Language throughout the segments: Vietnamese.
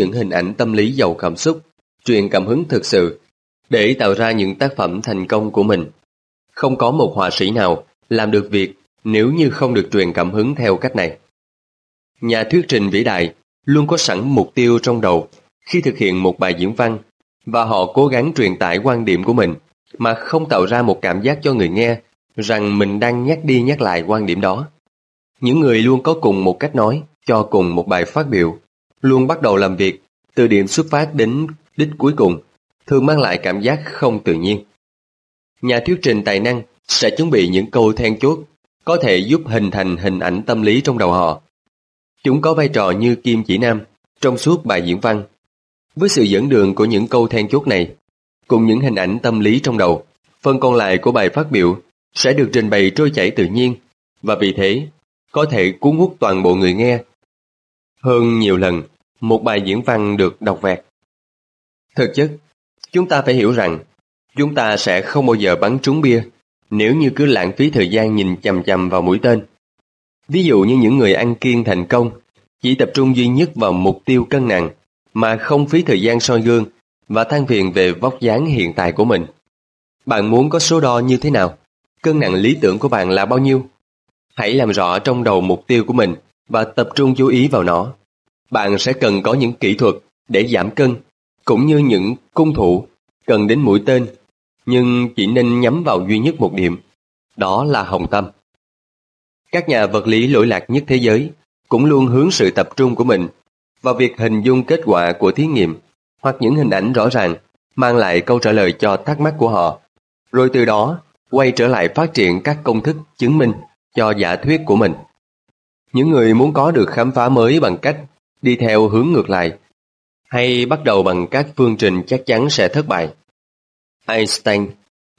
những hình ảnh tâm lý giàu cảm xúc, truyền cảm hứng thực sự để tạo ra những tác phẩm thành công của mình. Không có một họa sĩ nào làm được việc nếu như không được truyền cảm hứng theo cách này. Nhà thuyết trình vĩ đại luôn có sẵn mục tiêu trong đầu khi thực hiện một bài diễn văn và họ cố gắng truyền tải quan điểm của mình mà không tạo ra một cảm giác cho người nghe rằng mình đang nhắc đi nhắc lại quan điểm đó. Những người luôn có cùng một cách nói cho cùng một bài phát biểu, luôn bắt đầu làm việc từ điểm xuất phát đến đích cuối cùng, thường mang lại cảm giác không tự nhiên. Nhà thuyết trình tài năng sẽ chuẩn bị những câu then chốt có thể giúp hình thành hình ảnh tâm lý trong đầu họ. Chúng có vai trò như kim chỉ nam trong suốt bài diễn văn. Với sự dẫn đường của những câu then chốt này, cùng những hình ảnh tâm lý trong đầu, phần còn lại của bài phát biểu sẽ được trình bày trôi chảy tự nhiên và vì thế có thể cuốn hút toàn bộ người nghe. Hơn nhiều lần, một bài diễn văn được đọc vẹt. Thực chất, chúng ta phải hiểu rằng chúng ta sẽ không bao giờ bắn trúng bia nếu như cứ lãng phí thời gian nhìn chầm chầm vào mũi tên. Ví dụ như những người ăn kiêng thành công chỉ tập trung duy nhất vào mục tiêu cân nặng mà không phí thời gian soi gương và than phiền về vóc dáng hiện tại của mình. Bạn muốn có số đo như thế nào? Cân nặng lý tưởng của bạn là bao nhiêu? Hãy làm rõ trong đầu mục tiêu của mình và tập trung chú ý vào nó. Bạn sẽ cần có những kỹ thuật để giảm cân, cũng như những cung thủ cần đến mũi tên, nhưng chỉ nên nhắm vào duy nhất một điểm, đó là hồng tâm. Các nhà vật lý lỗi lạc nhất thế giới cũng luôn hướng sự tập trung của mình vào việc hình dung kết quả của thí nghiệm hoặc những hình ảnh rõ ràng mang lại câu trả lời cho thắc mắc của họ, rồi từ đó quay trở lại phát triển các công thức chứng minh cho giả thuyết của mình. Những người muốn có được khám phá mới bằng cách đi theo hướng ngược lại hay bắt đầu bằng các phương trình chắc chắn sẽ thất bại. Einstein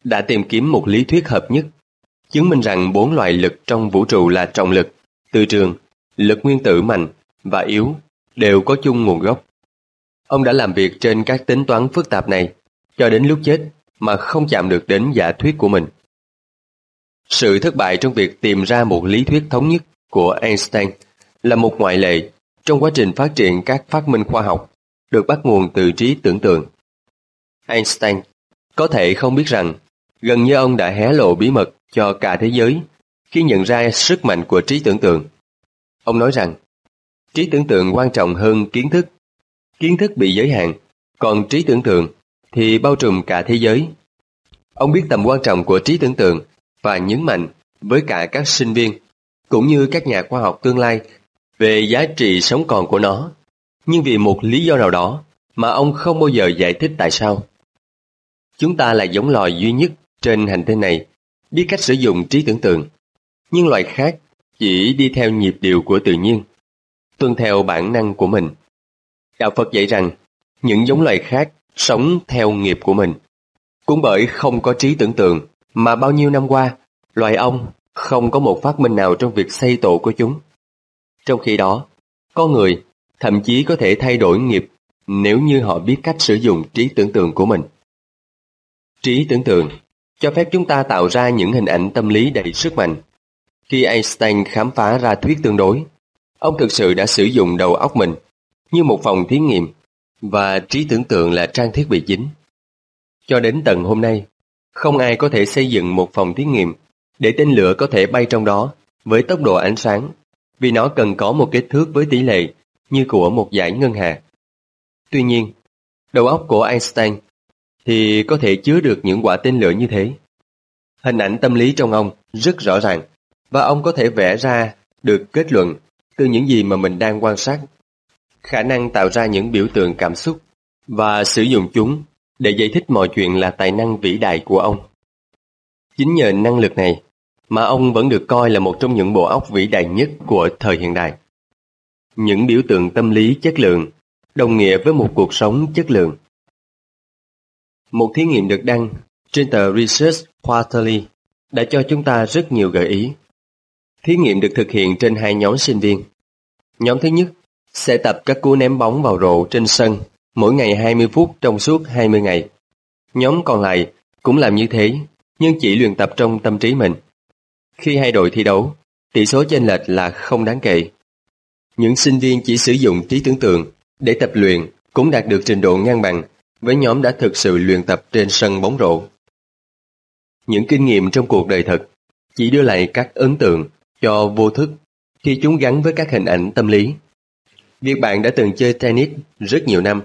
đã tìm kiếm một lý thuyết hợp nhất, chứng minh rằng bốn loại lực trong vũ trụ là trọng lực, từ trường, lực nguyên tử mạnh và yếu đều có chung nguồn gốc. Ông đã làm việc trên các tính toán phức tạp này cho đến lúc chết mà không chạm được đến giả thuyết của mình. Sự thất bại trong việc tìm ra một lý thuyết thống nhất của Einstein là một ngoại lệ trong quá trình phát triển các phát minh khoa học được bắt nguồn từ trí tưởng tượng. Einstein có thể không biết rằng gần như ông đã hé lộ bí mật cho cả thế giới khi nhận ra sức mạnh của trí tưởng tượng. Ông nói rằng trí tưởng tượng quan trọng hơn kiến thức. Kiến thức bị giới hạn, còn trí tưởng tượng thì bao trùm cả thế giới. Ông biết tầm quan trọng của trí tưởng tượng và nhấn mạnh với cả các sinh viên cũng như các nhà khoa học tương lai về giá trị sống còn của nó. Nhưng vì một lý do nào đó mà ông không bao giờ giải thích tại sao. Chúng ta là giống loài duy nhất trên hành tinh này biết cách sử dụng trí tưởng tượng. Nhưng loài khác chỉ đi theo nhịp điệu của tự nhiên, tuân theo bản năng của mình. Đạo Phật dạy rằng những giống loài khác sống theo nghiệp của mình. Cũng bởi không có trí tưởng tượng mà bao nhiêu năm qua, loài ong không có một phát minh nào trong việc xây tổ của chúng. Trong khi đó, con người thậm chí có thể thay đổi nghiệp nếu như họ biết cách sử dụng trí tưởng tượng của mình. Trí tưởng tượng cho phép chúng ta tạo ra những hình ảnh tâm lý đầy sức mạnh. Khi Einstein khám phá ra thuyết tương đối, ông thực sự đã sử dụng đầu óc mình như một phòng thí nghiệm và trí tưởng tượng là trang thiết bị chính. Cho đến tận hôm nay, không ai có thể xây dựng một phòng thí nghiệm để tên lửa có thể bay trong đó với tốc độ ánh sáng vì nó cần có một kích thước với tỷ lệ như của một giải ngân hà. Tuy nhiên, đầu óc của Einstein thì có thể chứa được những quả tên lửa như thế. Hình ảnh tâm lý trong ông rất rõ ràng và ông có thể vẽ ra được kết luận từ những gì mà mình đang quan sát. Khả năng tạo ra những biểu tượng cảm xúc và sử dụng chúng để giải thích mọi chuyện là tài năng vĩ đại của ông. Chính nhờ năng lực này mà ông vẫn được coi là một trong những bộ óc vĩ đại nhất của thời hiện đại. Những biểu tượng tâm lý chất lượng đồng nghĩa với một cuộc sống chất lượng. Một thí nghiệm được đăng trên tờ Research Quarterly đã cho chúng ta rất nhiều gợi ý. Thí nghiệm được thực hiện trên hai nhóm sinh viên. Nhóm thứ nhất sẽ tập các cú ném bóng vào rổ trên sân mỗi ngày 20 phút trong suốt 20 ngày. Nhóm còn lại cũng làm như thế, nhưng chỉ luyện tập trong tâm trí mình. Khi hai đội thi đấu, tỷ số chênh lệch là không đáng kể. Những sinh viên chỉ sử dụng trí tưởng tượng để tập luyện cũng đạt được trình độ ngang bằng với nhóm đã thực sự luyện tập trên sân bóng rổ. Những kinh nghiệm trong cuộc đời thật chỉ đưa lại các ấn tượng cho vô thức khi chúng gắn với các hình ảnh tâm lý. Việc bạn đã từng chơi tennis rất nhiều năm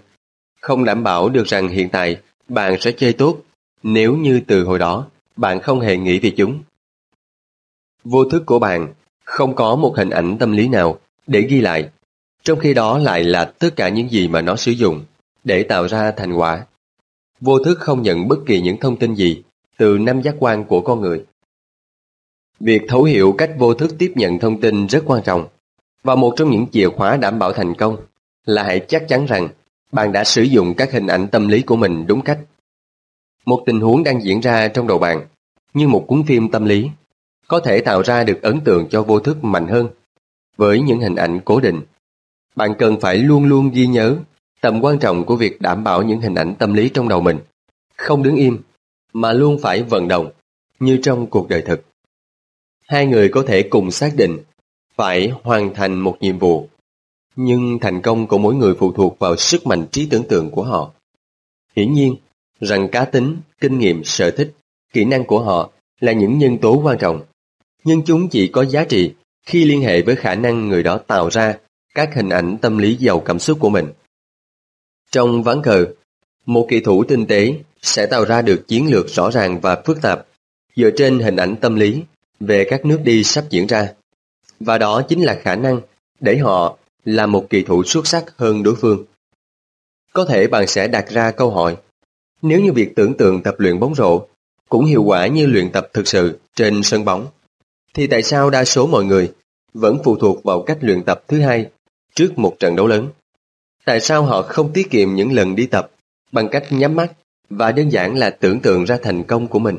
không đảm bảo được rằng hiện tại bạn sẽ chơi tốt nếu như từ hồi đó bạn không hề nghĩ về chúng. Vô thức của bạn không có một hình ảnh tâm lý nào để ghi lại, trong khi đó lại là tất cả những gì mà nó sử dụng để tạo ra thành quả. Vô thức không nhận bất kỳ những thông tin gì từ năm giác quan của con người. Việc thấu hiểu cách vô thức tiếp nhận thông tin rất quan trọng, và một trong những chìa khóa đảm bảo thành công là hãy chắc chắn rằng bạn đã sử dụng các hình ảnh tâm lý của mình đúng cách. Một tình huống đang diễn ra trong đầu bạn, như một cuốn phim tâm lý, có thể tạo ra được ấn tượng cho vô thức mạnh hơn. Với những hình ảnh cố định, bạn cần phải luôn luôn ghi nhớ tầm quan trọng của việc đảm bảo những hình ảnh tâm lý trong đầu mình, không đứng im, mà luôn phải vận động, như trong cuộc đời thực. Hai người có thể cùng xác định phải hoàn thành một nhiệm vụ nhưng thành công của mỗi người phụ thuộc vào sức mạnh trí tưởng tượng của họ. Hiển nhiên, rằng cá tính, kinh nghiệm, sở thích, kỹ năng của họ là những nhân tố quan trọng, nhưng chúng chỉ có giá trị khi liên hệ với khả năng người đó tạo ra các hình ảnh tâm lý giàu cảm xúc của mình. Trong ván cờ, một kỳ thủ tinh tế sẽ tạo ra được chiến lược rõ ràng và phức tạp dựa trên hình ảnh tâm lý về các nước đi sắp diễn ra. Và đó chính là khả năng để họ là một kỳ thủ xuất sắc hơn đối phương. Có thể bạn sẽ đặt ra câu hỏi, nếu như việc tưởng tượng tập luyện bóng rổ cũng hiệu quả như luyện tập thực sự trên sân bóng, thì tại sao đa số mọi người vẫn phụ thuộc vào cách luyện tập thứ hai trước một trận đấu lớn? Tại sao họ không tiết kiệm những lần đi tập bằng cách nhắm mắt và đơn giản là tưởng tượng ra thành công của mình?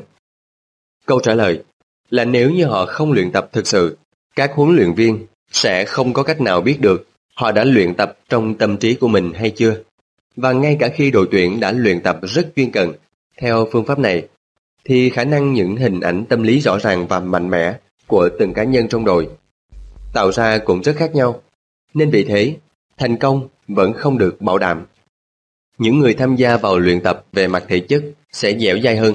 Câu trả lời là nếu như họ không luyện tập thực sự, các huấn luyện viên sẽ không có cách nào biết được họ đã luyện tập trong tâm trí của mình hay chưa. Và ngay cả khi đội tuyển đã luyện tập rất chuyên cần theo phương pháp này, thì khả năng những hình ảnh tâm lý rõ ràng và mạnh mẽ của từng cá nhân trong đội tạo ra cũng rất khác nhau. Nên vì thế, thành công vẫn không được bảo đảm. Những người tham gia vào luyện tập về mặt thể chất sẽ dẻo dai hơn.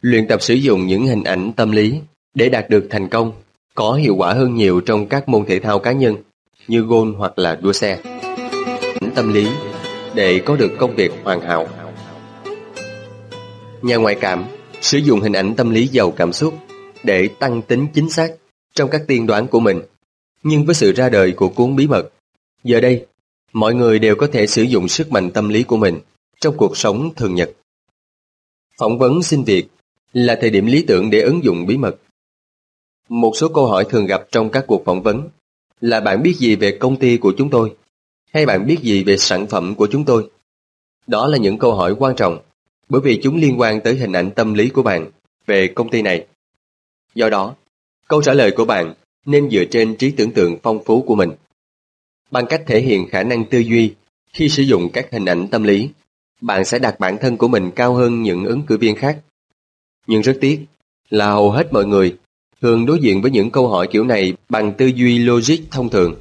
Luyện tập sử dụng những hình ảnh tâm lý để đạt được thành công có hiệu quả hơn nhiều trong các môn thể thao cá nhân như gôn hoặc là đua xe. Tâm lý để có được công việc hoàn hảo. Nhà ngoại cảm sử dụng hình ảnh tâm lý giàu cảm xúc để tăng tính chính xác trong các tiên đoán của mình. Nhưng với sự ra đời của cuốn bí mật, giờ đây, mọi người đều có thể sử dụng sức mạnh tâm lý của mình trong cuộc sống thường nhật. Phỏng vấn xin việc là thời điểm lý tưởng để ứng dụng bí mật. Một số câu hỏi thường gặp trong các cuộc phỏng vấn là bạn biết gì về công ty của chúng tôi? Hay bạn biết gì về sản phẩm của chúng tôi? Đó là những câu hỏi quan trọng, bởi vì chúng liên quan tới hình ảnh tâm lý của bạn về công ty này. Do đó, câu trả lời của bạn nên dựa trên trí tưởng tượng phong phú của mình. Bằng cách thể hiện khả năng tư duy khi sử dụng các hình ảnh tâm lý, bạn sẽ đặt bản thân của mình cao hơn những ứng cử viên khác. Nhưng rất tiếc là hầu hết mọi người thường đối diện với những câu hỏi kiểu này bằng tư duy logic thông thường.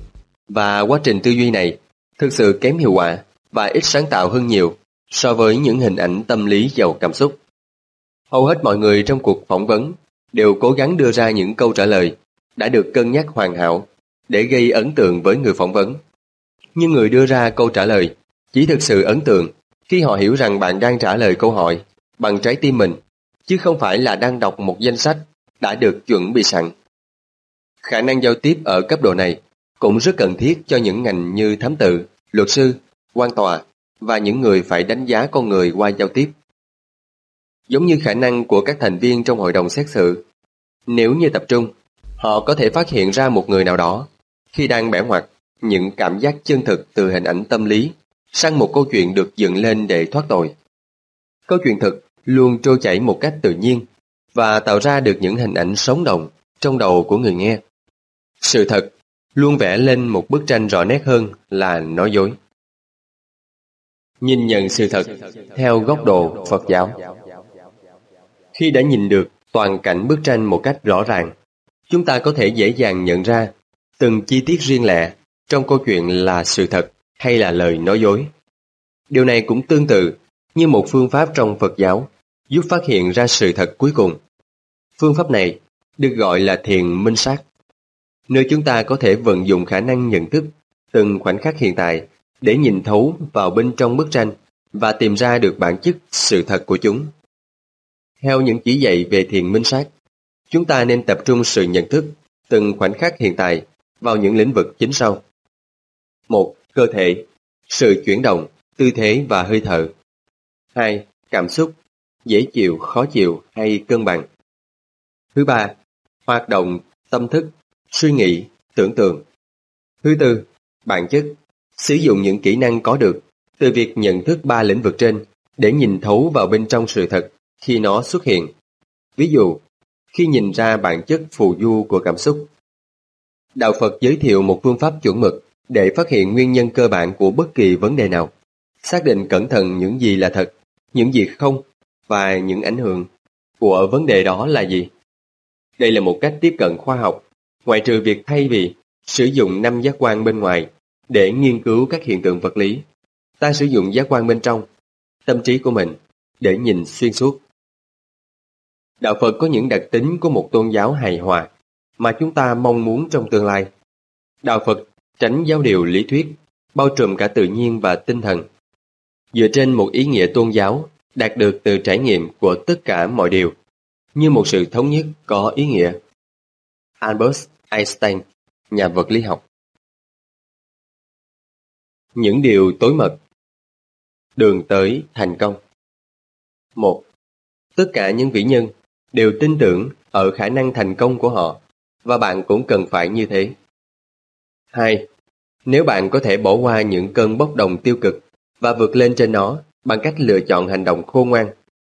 Và quá trình tư duy này thực sự kém hiệu quả và ít sáng tạo hơn nhiều so với những hình ảnh tâm lý giàu cảm xúc. Hầu hết mọi người trong cuộc phỏng vấn đều cố gắng đưa ra những câu trả lời đã được cân nhắc hoàn hảo để gây ấn tượng với người phỏng vấn. Nhưng người đưa ra câu trả lời chỉ thực sự ấn tượng khi họ hiểu rằng bạn đang trả lời câu hỏi bằng trái tim mình, chứ không phải là đang đọc một danh sách đã được chuẩn bị sẵn. Khả năng giao tiếp ở cấp độ này cũng rất cần thiết cho những ngành như thám tử, luật sư, quan tòa và những người phải đánh giá con người qua giao tiếp. Giống như khả năng của các thành viên trong hội đồng xét xử, nếu như tập trung, họ có thể phát hiện ra một người nào đó khi đang bẻ ngoặt những cảm giác chân thực từ hình ảnh tâm lý sang một câu chuyện được dựng lên để thoát tội. Câu chuyện thực luôn trôi chảy một cách tự nhiên và tạo ra được những hình ảnh sống động trong đầu của người nghe. Sự thật luôn vẽ lên một bức tranh rõ nét hơn là nói dối. Nhìn nhận sự thật theo góc độ Phật giáo khi đã nhìn được toàn cảnh bức tranh một cách rõ ràng, chúng ta có thể dễ dàng nhận ra từng chi tiết riêng lẻ trong câu chuyện là sự thật hay là lời nói dối. Điều này cũng tương tự như một phương pháp trong Phật giáo giúp phát hiện ra sự thật cuối cùng. Phương pháp này được gọi là thiền minh sát, nơi chúng ta có thể vận dụng khả năng nhận thức từng khoảnh khắc hiện tại để nhìn thấu vào bên trong bức tranh và tìm ra được bản chất sự thật của chúng. Theo những chỉ dạy về thiền minh sát, chúng ta nên tập trung sự nhận thức từng khoảnh khắc hiện tại vào những lĩnh vực chính sau. một Cơ thể, sự chuyển động, tư thế và hơi thở. 2. Cảm xúc, dễ chịu, khó chịu hay cân bằng. Thứ ba, hoạt động, tâm thức, suy nghĩ, tưởng tượng. Thứ tư, bản chất, sử dụng những kỹ năng có được từ việc nhận thức ba lĩnh vực trên để nhìn thấu vào bên trong sự thật khi nó xuất hiện. Ví dụ, khi nhìn ra bản chất phù du của cảm xúc. Đạo Phật giới thiệu một phương pháp chuẩn mực để phát hiện nguyên nhân cơ bản của bất kỳ vấn đề nào, xác định cẩn thận những gì là thật, những gì không và những ảnh hưởng của vấn đề đó là gì. Đây là một cách tiếp cận khoa học, ngoại trừ việc thay vì sử dụng năm giác quan bên ngoài để nghiên cứu các hiện tượng vật lý, ta sử dụng giác quan bên trong, tâm trí của mình để nhìn xuyên suốt. Đạo Phật có những đặc tính của một tôn giáo hài hòa mà chúng ta mong muốn trong tương lai. Đạo Phật tránh giáo điều lý thuyết, bao trùm cả tự nhiên và tinh thần. Dựa trên một ý nghĩa tôn giáo đạt được từ trải nghiệm của tất cả mọi điều, như một sự thống nhất có ý nghĩa. Albert Einstein, nhà vật lý học Những điều tối mật Đường tới thành công một Tất cả những vĩ nhân đều tin tưởng ở khả năng thành công của họ và bạn cũng cần phải như thế. 2. Nếu bạn có thể bỏ qua những cơn bốc đồng tiêu cực và vượt lên trên nó bằng cách lựa chọn hành động khôn ngoan,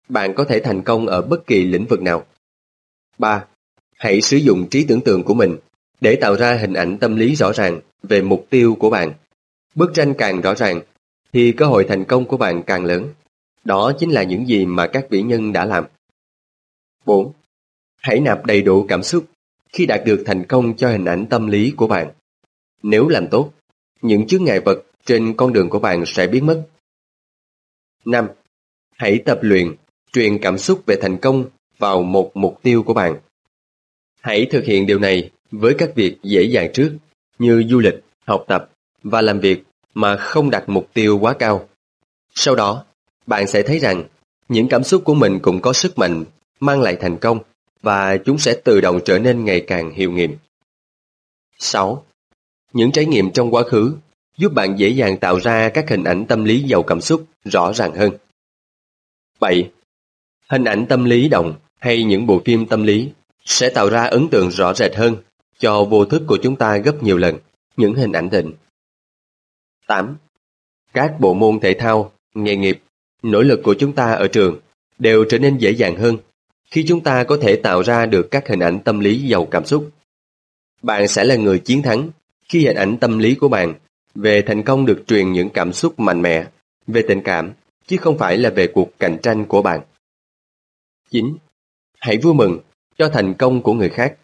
bạn có thể thành công ở bất kỳ lĩnh vực nào. 3. Hãy sử dụng trí tưởng tượng của mình để tạo ra hình ảnh tâm lý rõ ràng về mục tiêu của bạn. Bức tranh càng rõ ràng thì cơ hội thành công của bạn càng lớn. Đó chính là những gì mà các vĩ nhân đã làm. 4. Hãy nạp đầy đủ cảm xúc khi đạt được thành công cho hình ảnh tâm lý của bạn. Nếu làm tốt, những chướng ngại vật trên con đường của bạn sẽ biến mất. 5. Hãy tập luyện, truyền cảm xúc về thành công vào một mục tiêu của bạn. Hãy thực hiện điều này với các việc dễ dàng trước như du lịch, học tập và làm việc mà không đặt mục tiêu quá cao. Sau đó, bạn sẽ thấy rằng những cảm xúc của mình cũng có sức mạnh mang lại thành công và chúng sẽ tự động trở nên ngày càng hiệu nghiệm. 6. Những trải nghiệm trong quá khứ giúp bạn dễ dàng tạo ra các hình ảnh tâm lý giàu cảm xúc rõ ràng hơn. 7. Hình ảnh tâm lý động hay những bộ phim tâm lý sẽ tạo ra ấn tượng rõ rệt hơn cho vô thức của chúng ta gấp nhiều lần những hình ảnh định. 8. Các bộ môn thể thao, nghề nghiệp, nỗ lực của chúng ta ở trường đều trở nên dễ dàng hơn khi chúng ta có thể tạo ra được các hình ảnh tâm lý giàu cảm xúc. Bạn sẽ là người chiến thắng khi hình ảnh tâm lý của bạn về thành công được truyền những cảm xúc mạnh mẽ về tình cảm, chứ không phải là về cuộc cạnh tranh của bạn. 9. Hãy vui mừng cho thành công của người khác.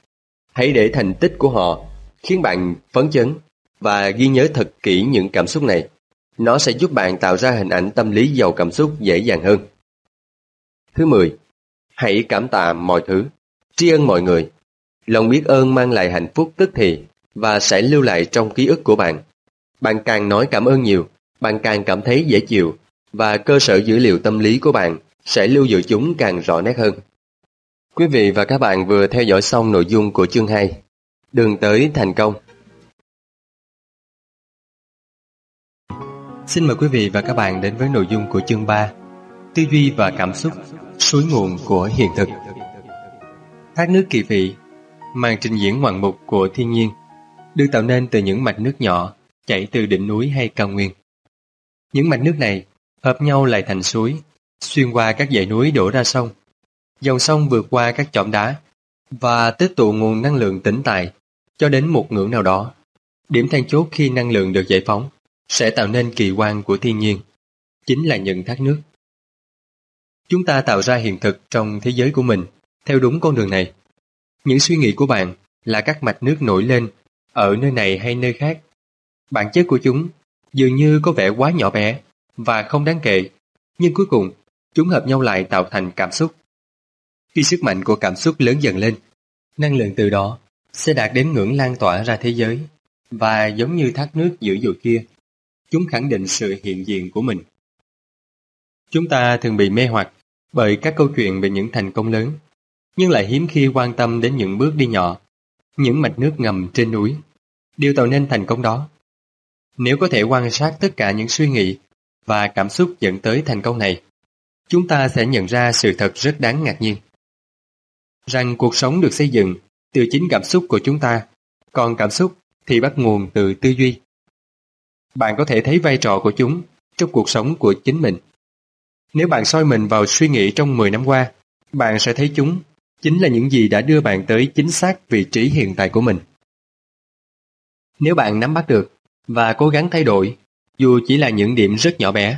Hãy để thành tích của họ khiến bạn phấn chấn và ghi nhớ thật kỹ những cảm xúc này. Nó sẽ giúp bạn tạo ra hình ảnh tâm lý giàu cảm xúc dễ dàng hơn. Thứ 10. Hãy cảm tạ mọi thứ, tri ân mọi người. Lòng biết ơn mang lại hạnh phúc tức thì và sẽ lưu lại trong ký ức của bạn. Bạn càng nói cảm ơn nhiều, bạn càng cảm thấy dễ chịu và cơ sở dữ liệu tâm lý của bạn sẽ lưu giữ chúng càng rõ nét hơn. Quý vị và các bạn vừa theo dõi xong nội dung của chương 2 Đường tới thành công Xin mời quý vị và các bạn đến với nội dung của chương 3 Tư duy và cảm xúc Suối nguồn của hiện thực. Thác nước kỳ vị, Màn trình diễn ngoạn mục của thiên nhiên, Được tạo nên từ những mạch nước nhỏ Chảy từ đỉnh núi hay cao nguyên. Những mạch nước này hợp nhau lại thành suối, Xuyên qua các dãy núi đổ ra sông. Dòng sông vượt qua các chõm đá Và tích tụ nguồn năng lượng tĩnh tại Cho đến một ngưỡng nào đó. Điểm then chốt khi năng lượng được giải phóng Sẽ tạo nên kỳ quan của thiên nhiên, Chính là những thác nước. Chúng ta tạo ra hiện thực trong thế giới của mình theo đúng con đường này. Những suy nghĩ của bạn là các mạch nước nổi lên ở nơi này hay nơi khác. Bản chất của chúng dường như có vẻ quá nhỏ bé và không đáng kể, nhưng cuối cùng chúng hợp nhau lại tạo thành cảm xúc. Khi sức mạnh của cảm xúc lớn dần lên, năng lượng từ đó sẽ đạt đến ngưỡng lan tỏa ra thế giới và giống như thác nước dữ dội kia, chúng khẳng định sự hiện diện của mình. Chúng ta thường bị mê hoặc bởi các câu chuyện về những thành công lớn, nhưng lại hiếm khi quan tâm đến những bước đi nhỏ, những mạch nước ngầm trên núi, điều tạo nên thành công đó. Nếu có thể quan sát tất cả những suy nghĩ và cảm xúc dẫn tới thành công này, chúng ta sẽ nhận ra sự thật rất đáng ngạc nhiên. Rằng cuộc sống được xây dựng từ chính cảm xúc của chúng ta, còn cảm xúc thì bắt nguồn từ tư duy. Bạn có thể thấy vai trò của chúng trong cuộc sống của chính mình. Nếu bạn soi mình vào suy nghĩ trong 10 năm qua, bạn sẽ thấy chúng chính là những gì đã đưa bạn tới chính xác vị trí hiện tại của mình. Nếu bạn nắm bắt được và cố gắng thay đổi, dù chỉ là những điểm rất nhỏ bé,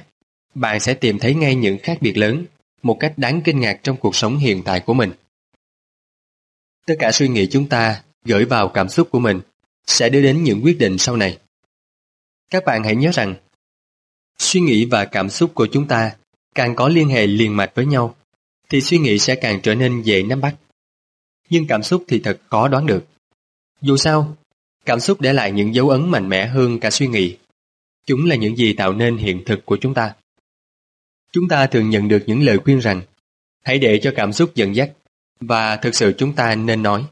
bạn sẽ tìm thấy ngay những khác biệt lớn, một cách đáng kinh ngạc trong cuộc sống hiện tại của mình. Tất cả suy nghĩ chúng ta gửi vào cảm xúc của mình sẽ đưa đến những quyết định sau này. Các bạn hãy nhớ rằng, suy nghĩ và cảm xúc của chúng ta càng có liên hệ liền mạch với nhau, thì suy nghĩ sẽ càng trở nên dễ nắm bắt. Nhưng cảm xúc thì thật khó đoán được. Dù sao, cảm xúc để lại những dấu ấn mạnh mẽ hơn cả suy nghĩ. Chúng là những gì tạo nên hiện thực của chúng ta. Chúng ta thường nhận được những lời khuyên rằng hãy để cho cảm xúc dẫn dắt và thực sự chúng ta nên nói,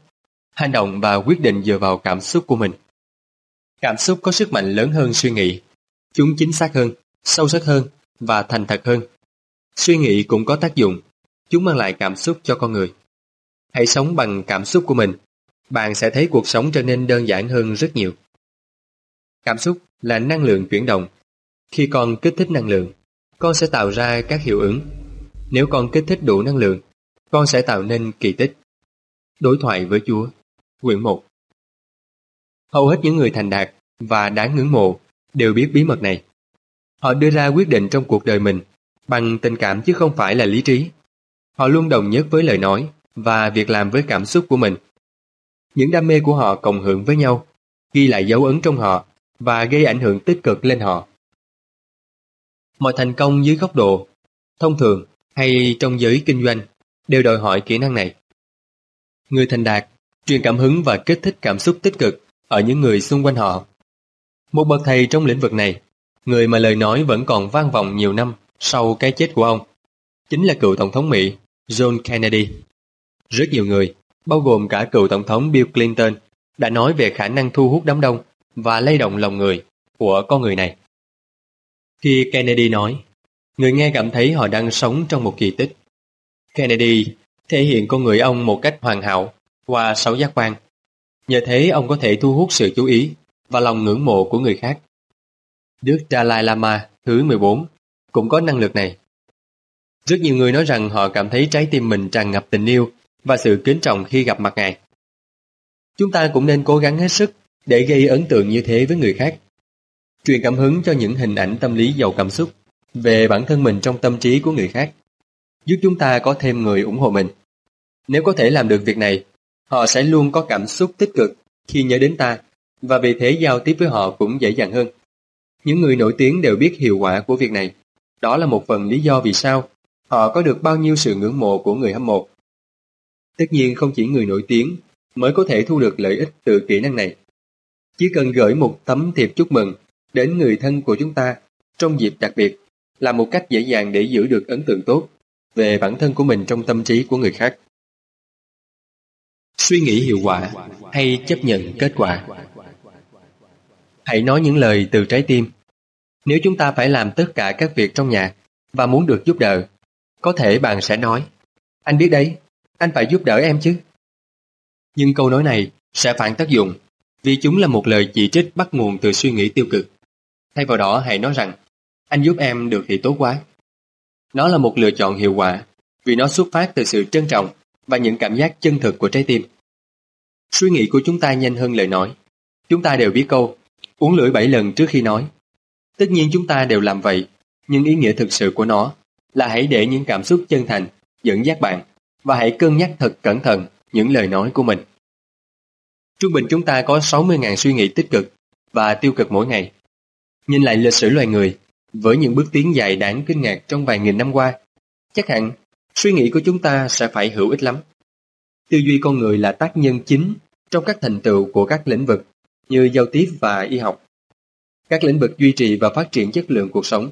hành động và quyết định dựa vào cảm xúc của mình. Cảm xúc có sức mạnh lớn hơn suy nghĩ. Chúng chính xác hơn, sâu sắc hơn và thành thật hơn. Suy nghĩ cũng có tác dụng. Chúng mang lại cảm xúc cho con người. Hãy sống bằng cảm xúc của mình. Bạn sẽ thấy cuộc sống trở nên đơn giản hơn rất nhiều. Cảm xúc là năng lượng chuyển động. Khi con kích thích năng lượng, con sẽ tạo ra các hiệu ứng. Nếu con kích thích đủ năng lượng, con sẽ tạo nên kỳ tích. Đối thoại với Chúa Quyển 1 Hầu hết những người thành đạt và đáng ngưỡng mộ đều biết bí mật này. Họ đưa ra quyết định trong cuộc đời mình bằng tình cảm chứ không phải là lý trí. Họ luôn đồng nhất với lời nói và việc làm với cảm xúc của mình. Những đam mê của họ cộng hưởng với nhau, ghi lại dấu ấn trong họ và gây ảnh hưởng tích cực lên họ. Mọi thành công dưới góc độ thông thường hay trong giới kinh doanh đều đòi hỏi kỹ năng này. Người thành đạt, truyền cảm hứng và kích thích cảm xúc tích cực ở những người xung quanh họ. Một bậc thầy trong lĩnh vực này, người mà lời nói vẫn còn vang vọng nhiều năm sau cái chết của ông, chính là cựu Tổng thống Mỹ John Kennedy. Rất nhiều người, bao gồm cả cựu Tổng thống Bill Clinton, đã nói về khả năng thu hút đám đông và lay động lòng người của con người này. Khi Kennedy nói, người nghe cảm thấy họ đang sống trong một kỳ tích. Kennedy thể hiện con người ông một cách hoàn hảo qua sáu giác quan. Nhờ thế ông có thể thu hút sự chú ý và lòng ngưỡng mộ của người khác. Đức Dalai Lama thứ 14 cũng có năng lực này. Rất nhiều người nói rằng họ cảm thấy trái tim mình tràn ngập tình yêu và sự kính trọng khi gặp mặt Ngài. Chúng ta cũng nên cố gắng hết sức để gây ấn tượng như thế với người khác. Truyền cảm hứng cho những hình ảnh tâm lý giàu cảm xúc về bản thân mình trong tâm trí của người khác giúp chúng ta có thêm người ủng hộ mình. Nếu có thể làm được việc này, họ sẽ luôn có cảm xúc tích cực khi nhớ đến ta, và vì thế giao tiếp với họ cũng dễ dàng hơn. Những người nổi tiếng đều biết hiệu quả của việc này. Đó là một phần lý do vì sao họ có được bao nhiêu sự ngưỡng mộ của người hâm mộ. Tất nhiên không chỉ người nổi tiếng mới có thể thu được lợi ích từ kỹ năng này. Chỉ cần gửi một tấm thiệp chúc mừng đến người thân của chúng ta trong dịp đặc biệt là một cách dễ dàng để giữ được ấn tượng tốt về bản thân của mình trong tâm trí của người khác. Suy nghĩ hiệu quả hay chấp nhận kết quả Hãy nói những lời từ trái tim. Nếu chúng ta phải làm tất cả các việc trong nhà và muốn được giúp đỡ, có thể bạn sẽ nói Anh biết đấy, anh phải giúp đỡ em chứ. Nhưng câu nói này sẽ phản tác dụng vì chúng là một lời chỉ trích bắt nguồn từ suy nghĩ tiêu cực. Thay vào đó hãy nói rằng anh giúp em được thì tốt quá. Nó là một lựa chọn hiệu quả vì nó xuất phát từ sự trân trọng và những cảm giác chân thực của trái tim. Suy nghĩ của chúng ta nhanh hơn lời nói. Chúng ta đều biết câu uống lưỡi bảy lần trước khi nói. Tất nhiên chúng ta đều làm vậy, nhưng ý nghĩa thực sự của nó là hãy để những cảm xúc chân thành dẫn dắt bạn và hãy cân nhắc thật cẩn thận những lời nói của mình. Trung bình chúng ta có 60.000 suy nghĩ tích cực và tiêu cực mỗi ngày. Nhìn lại lịch sử loài người, với những bước tiến dài đáng kinh ngạc trong vài nghìn năm qua, chắc hẳn suy nghĩ của chúng ta sẽ phải hữu ích lắm. Tư duy con người là tác nhân chính trong các thành tựu của các lĩnh vực như giao tiếp và y học. Các lĩnh vực duy trì và phát triển chất lượng cuộc sống.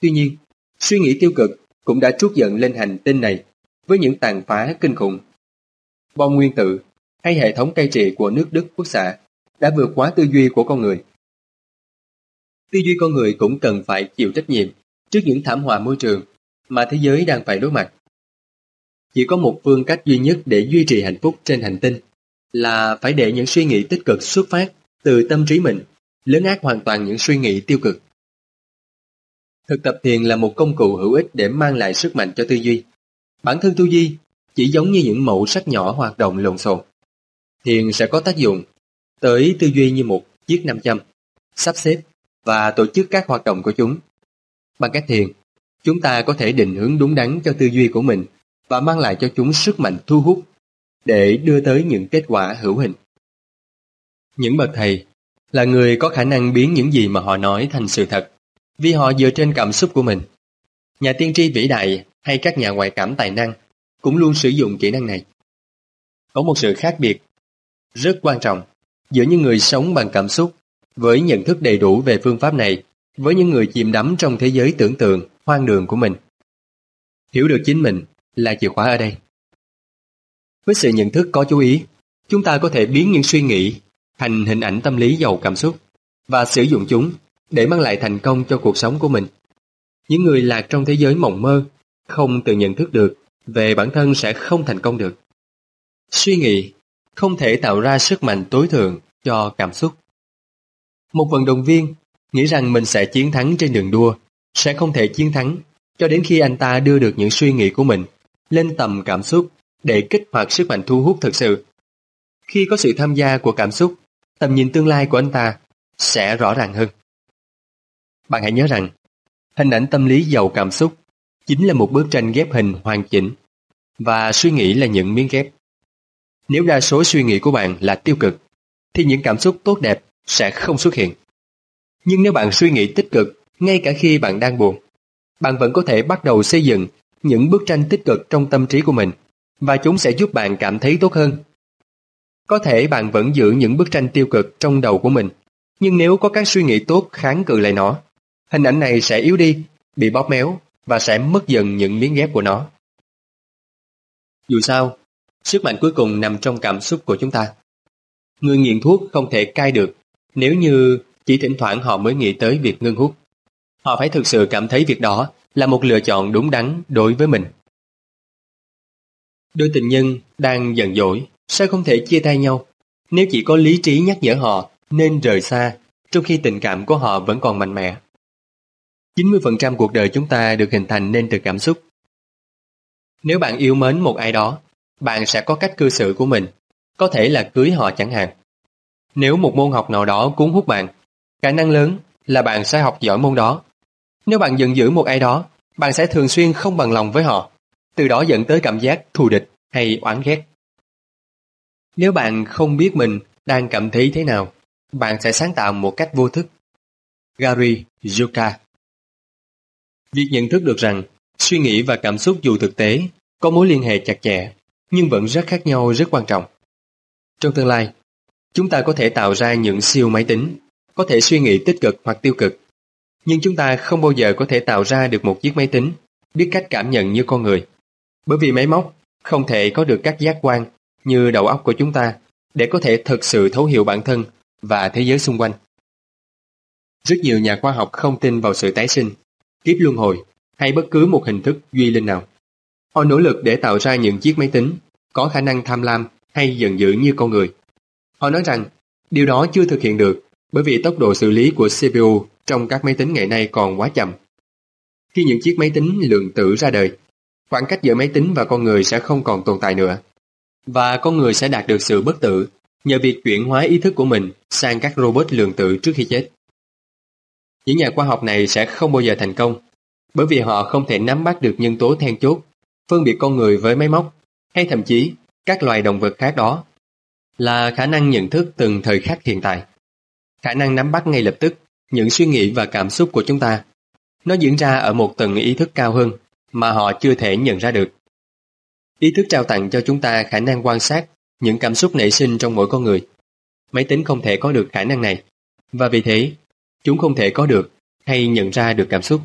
Tuy nhiên, suy nghĩ tiêu cực cũng đã trút giận lên hành tinh này với những tàn phá kinh khủng. Bom nguyên tử hay hệ thống cai trị của nước Đức quốc xã đã vượt quá tư duy của con người. Tư duy con người cũng cần phải chịu trách nhiệm trước những thảm họa môi trường mà thế giới đang phải đối mặt. Chỉ có một phương cách duy nhất để duy trì hạnh phúc trên hành tinh là phải để những suy nghĩ tích cực xuất phát từ tâm trí mình, lớn ác hoàn toàn những suy nghĩ tiêu cực. Thực tập thiền là một công cụ hữu ích để mang lại sức mạnh cho tư duy. Bản thân tư duy chỉ giống như những mẫu sắc nhỏ hoạt động lộn xộn. Thiền sẽ có tác dụng tới tư duy như một chiếc nam châm, sắp xếp và tổ chức các hoạt động của chúng. Bằng cách thiền, chúng ta có thể định hướng đúng đắn cho tư duy của mình và mang lại cho chúng sức mạnh thu hút để đưa tới những kết quả hữu hình. Những bậc thầy là người có khả năng biến những gì mà họ nói thành sự thật vì họ dựa trên cảm xúc của mình. Nhà tiên tri vĩ đại hay các nhà ngoại cảm tài năng cũng luôn sử dụng kỹ năng này. Có một sự khác biệt rất quan trọng giữa những người sống bằng cảm xúc với nhận thức đầy đủ về phương pháp này với những người chìm đắm trong thế giới tưởng tượng hoang đường của mình. Hiểu được chính mình là chìa khóa ở đây. Với sự nhận thức có chú ý, chúng ta có thể biến những suy nghĩ thành hình ảnh tâm lý giàu cảm xúc và sử dụng chúng để mang lại thành công cho cuộc sống của mình. Những người lạc trong thế giới mộng mơ, không tự nhận thức được về bản thân sẽ không thành công được. Suy nghĩ không thể tạo ra sức mạnh tối thượng cho cảm xúc. Một vận động viên nghĩ rằng mình sẽ chiến thắng trên đường đua, sẽ không thể chiến thắng cho đến khi anh ta đưa được những suy nghĩ của mình lên tầm cảm xúc để kích hoạt sức mạnh thu hút thực sự. Khi có sự tham gia của cảm xúc, tầm nhìn tương lai của anh ta sẽ rõ ràng hơn. Bạn hãy nhớ rằng, hình ảnh tâm lý giàu cảm xúc chính là một bức tranh ghép hình hoàn chỉnh và suy nghĩ là những miếng ghép. Nếu đa số suy nghĩ của bạn là tiêu cực, thì những cảm xúc tốt đẹp sẽ không xuất hiện. Nhưng nếu bạn suy nghĩ tích cực ngay cả khi bạn đang buồn, bạn vẫn có thể bắt đầu xây dựng những bức tranh tích cực trong tâm trí của mình và chúng sẽ giúp bạn cảm thấy tốt hơn. Có thể bạn vẫn giữ những bức tranh tiêu cực trong đầu của mình, nhưng nếu có các suy nghĩ tốt kháng cự lại nó, hình ảnh này sẽ yếu đi, bị bóp méo và sẽ mất dần những miếng ghép của nó. Dù sao, sức mạnh cuối cùng nằm trong cảm xúc của chúng ta. Người nghiện thuốc không thể cai được nếu như chỉ thỉnh thoảng họ mới nghĩ tới việc ngưng hút. Họ phải thực sự cảm thấy việc đó là một lựa chọn đúng đắn đối với mình. Đôi tình nhân đang giận dỗi sao không thể chia tay nhau nếu chỉ có lý trí nhắc nhở họ nên rời xa trong khi tình cảm của họ vẫn còn mạnh mẽ. 90% cuộc đời chúng ta được hình thành nên từ cảm xúc. Nếu bạn yêu mến một ai đó, bạn sẽ có cách cư xử của mình, có thể là cưới họ chẳng hạn. Nếu một môn học nào đó cuốn hút bạn, khả năng lớn là bạn sẽ học giỏi môn đó. Nếu bạn giận dữ một ai đó, bạn sẽ thường xuyên không bằng lòng với họ, từ đó dẫn tới cảm giác thù địch hay oán ghét. Nếu bạn không biết mình đang cảm thấy thế nào, bạn sẽ sáng tạo một cách vô thức. Gary Zuka Việc nhận thức được rằng suy nghĩ và cảm xúc dù thực tế có mối liên hệ chặt chẽ nhưng vẫn rất khác nhau rất quan trọng. Trong tương lai, chúng ta có thể tạo ra những siêu máy tính, có thể suy nghĩ tích cực hoặc tiêu cực. Nhưng chúng ta không bao giờ có thể tạo ra được một chiếc máy tính biết cách cảm nhận như con người. Bởi vì máy móc không thể có được các giác quan như đầu óc của chúng ta để có thể thực sự thấu hiểu bản thân và thế giới xung quanh. Rất nhiều nhà khoa học không tin vào sự tái sinh, kiếp luân hồi hay bất cứ một hình thức duy linh nào. Họ nỗ lực để tạo ra những chiếc máy tính có khả năng tham lam hay giận dữ như con người. Họ nói rằng điều đó chưa thực hiện được bởi vì tốc độ xử lý của CPU trong các máy tính ngày nay còn quá chậm. Khi những chiếc máy tính lượng tử ra đời, khoảng cách giữa máy tính và con người sẽ không còn tồn tại nữa. Và con người sẽ đạt được sự bất tử nhờ việc chuyển hóa ý thức của mình sang các robot lượng tử trước khi chết. Những nhà khoa học này sẽ không bao giờ thành công, bởi vì họ không thể nắm bắt được nhân tố then chốt, phân biệt con người với máy móc, hay thậm chí các loài động vật khác đó là khả năng nhận thức từng thời khắc hiện tại khả năng nắm bắt ngay lập tức những suy nghĩ và cảm xúc của chúng ta. Nó diễn ra ở một tầng ý thức cao hơn mà họ chưa thể nhận ra được. Ý thức trao tặng cho chúng ta khả năng quan sát những cảm xúc nảy sinh trong mỗi con người. Máy tính không thể có được khả năng này, và vì thế, chúng không thể có được hay nhận ra được cảm xúc.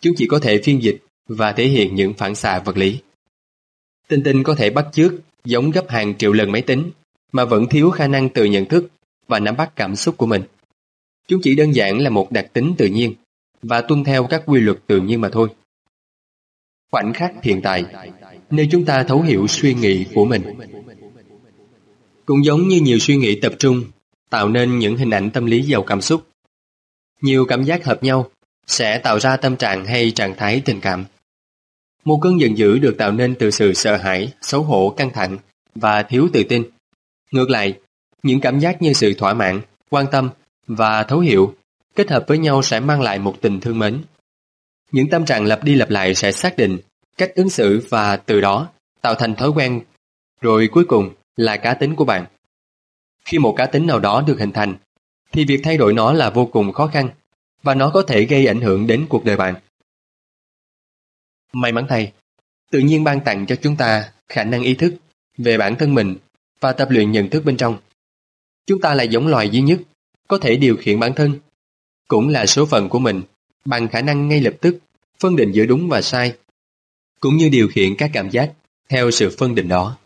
Chúng chỉ có thể phiên dịch và thể hiện những phản xạ vật lý. Tinh tinh có thể bắt chước giống gấp hàng triệu lần máy tính mà vẫn thiếu khả năng tự nhận thức và nắm bắt cảm xúc của mình. Chúng chỉ đơn giản là một đặc tính tự nhiên và tuân theo các quy luật tự nhiên mà thôi. Khoảnh khắc hiện tại, nơi chúng ta thấu hiểu suy nghĩ của mình. Cũng giống như nhiều suy nghĩ tập trung, tạo nên những hình ảnh tâm lý giàu cảm xúc. Nhiều cảm giác hợp nhau sẽ tạo ra tâm trạng hay trạng thái tình cảm. Một cơn giận dữ được tạo nên từ sự sợ hãi, xấu hổ, căng thẳng và thiếu tự tin. Ngược lại, những cảm giác như sự thỏa mãn, quan tâm và thấu hiểu kết hợp với nhau sẽ mang lại một tình thương mến. Những tâm trạng lặp đi lặp lại sẽ xác định cách ứng xử và từ đó tạo thành thói quen, rồi cuối cùng là cá tính của bạn. Khi một cá tính nào đó được hình thành, thì việc thay đổi nó là vô cùng khó khăn và nó có thể gây ảnh hưởng đến cuộc đời bạn. May mắn thay, tự nhiên ban tặng cho chúng ta khả năng ý thức về bản thân mình và tập luyện nhận thức bên trong. Chúng ta là giống loài duy nhất có thể điều khiển bản thân, cũng là số phận của mình bằng khả năng ngay lập tức phân định giữa đúng và sai, cũng như điều khiển các cảm giác theo sự phân định đó.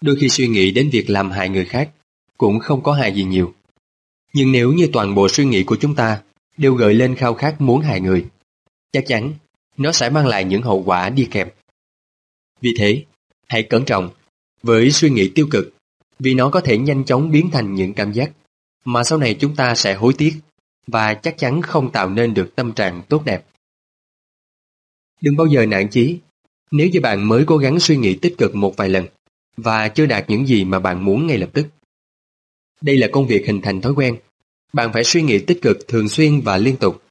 Đôi khi suy nghĩ đến việc làm hại người khác cũng không có hại gì nhiều. Nhưng nếu như toàn bộ suy nghĩ của chúng ta đều gợi lên khao khát muốn hại người, chắc chắn nó sẽ mang lại những hậu quả đi kèm. Vì thế, hãy cẩn trọng với suy nghĩ tiêu cực vì nó có thể nhanh chóng biến thành những cảm giác mà sau này chúng ta sẽ hối tiếc và chắc chắn không tạo nên được tâm trạng tốt đẹp. Đừng bao giờ nản chí nếu như bạn mới cố gắng suy nghĩ tích cực một vài lần và chưa đạt những gì mà bạn muốn ngay lập tức. Đây là công việc hình thành thói quen. Bạn phải suy nghĩ tích cực thường xuyên và liên tục.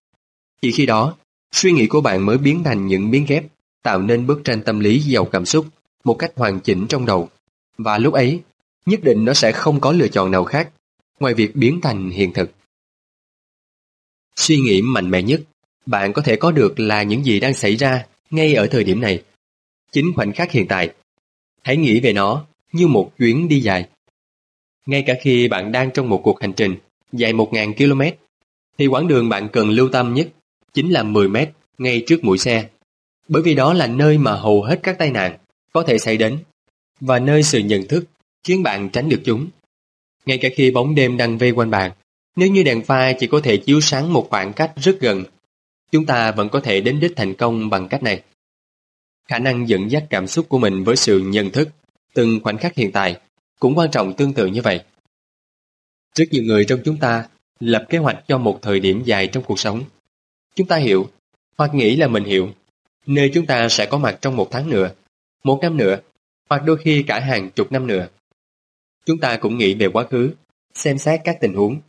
Chỉ khi đó, suy nghĩ của bạn mới biến thành những miếng ghép, tạo nên bức tranh tâm lý giàu cảm xúc một cách hoàn chỉnh trong đầu. Và lúc ấy, nhất định nó sẽ không có lựa chọn nào khác ngoài việc biến thành hiện thực. Suy nghĩ mạnh mẽ nhất bạn có thể có được là những gì đang xảy ra ngay ở thời điểm này. Chính khoảnh khắc hiện tại. Hãy nghĩ về nó như một chuyến đi dài. Ngay cả khi bạn đang trong một cuộc hành trình dài 1.000 km, thì quãng đường bạn cần lưu tâm nhất chính là 10 mét ngay trước mũi xe. Bởi vì đó là nơi mà hầu hết các tai nạn có thể xảy đến và nơi sự nhận thức khiến bạn tránh được chúng. Ngay cả khi bóng đêm đang vây quanh bạn, nếu như đèn pha chỉ có thể chiếu sáng một khoảng cách rất gần, chúng ta vẫn có thể đến đích thành công bằng cách này. Khả năng dẫn dắt cảm xúc của mình với sự nhận thức, từng khoảnh khắc hiện tại, cũng quan trọng tương tự như vậy. Rất nhiều người trong chúng ta lập kế hoạch cho một thời điểm dài trong cuộc sống. Chúng ta hiểu, hoặc nghĩ là mình hiểu, nơi chúng ta sẽ có mặt trong một tháng nữa, một năm nữa, hoặc đôi khi cả hàng chục năm nữa. Chúng ta cũng nghĩ về quá khứ, xem xét các tình huống,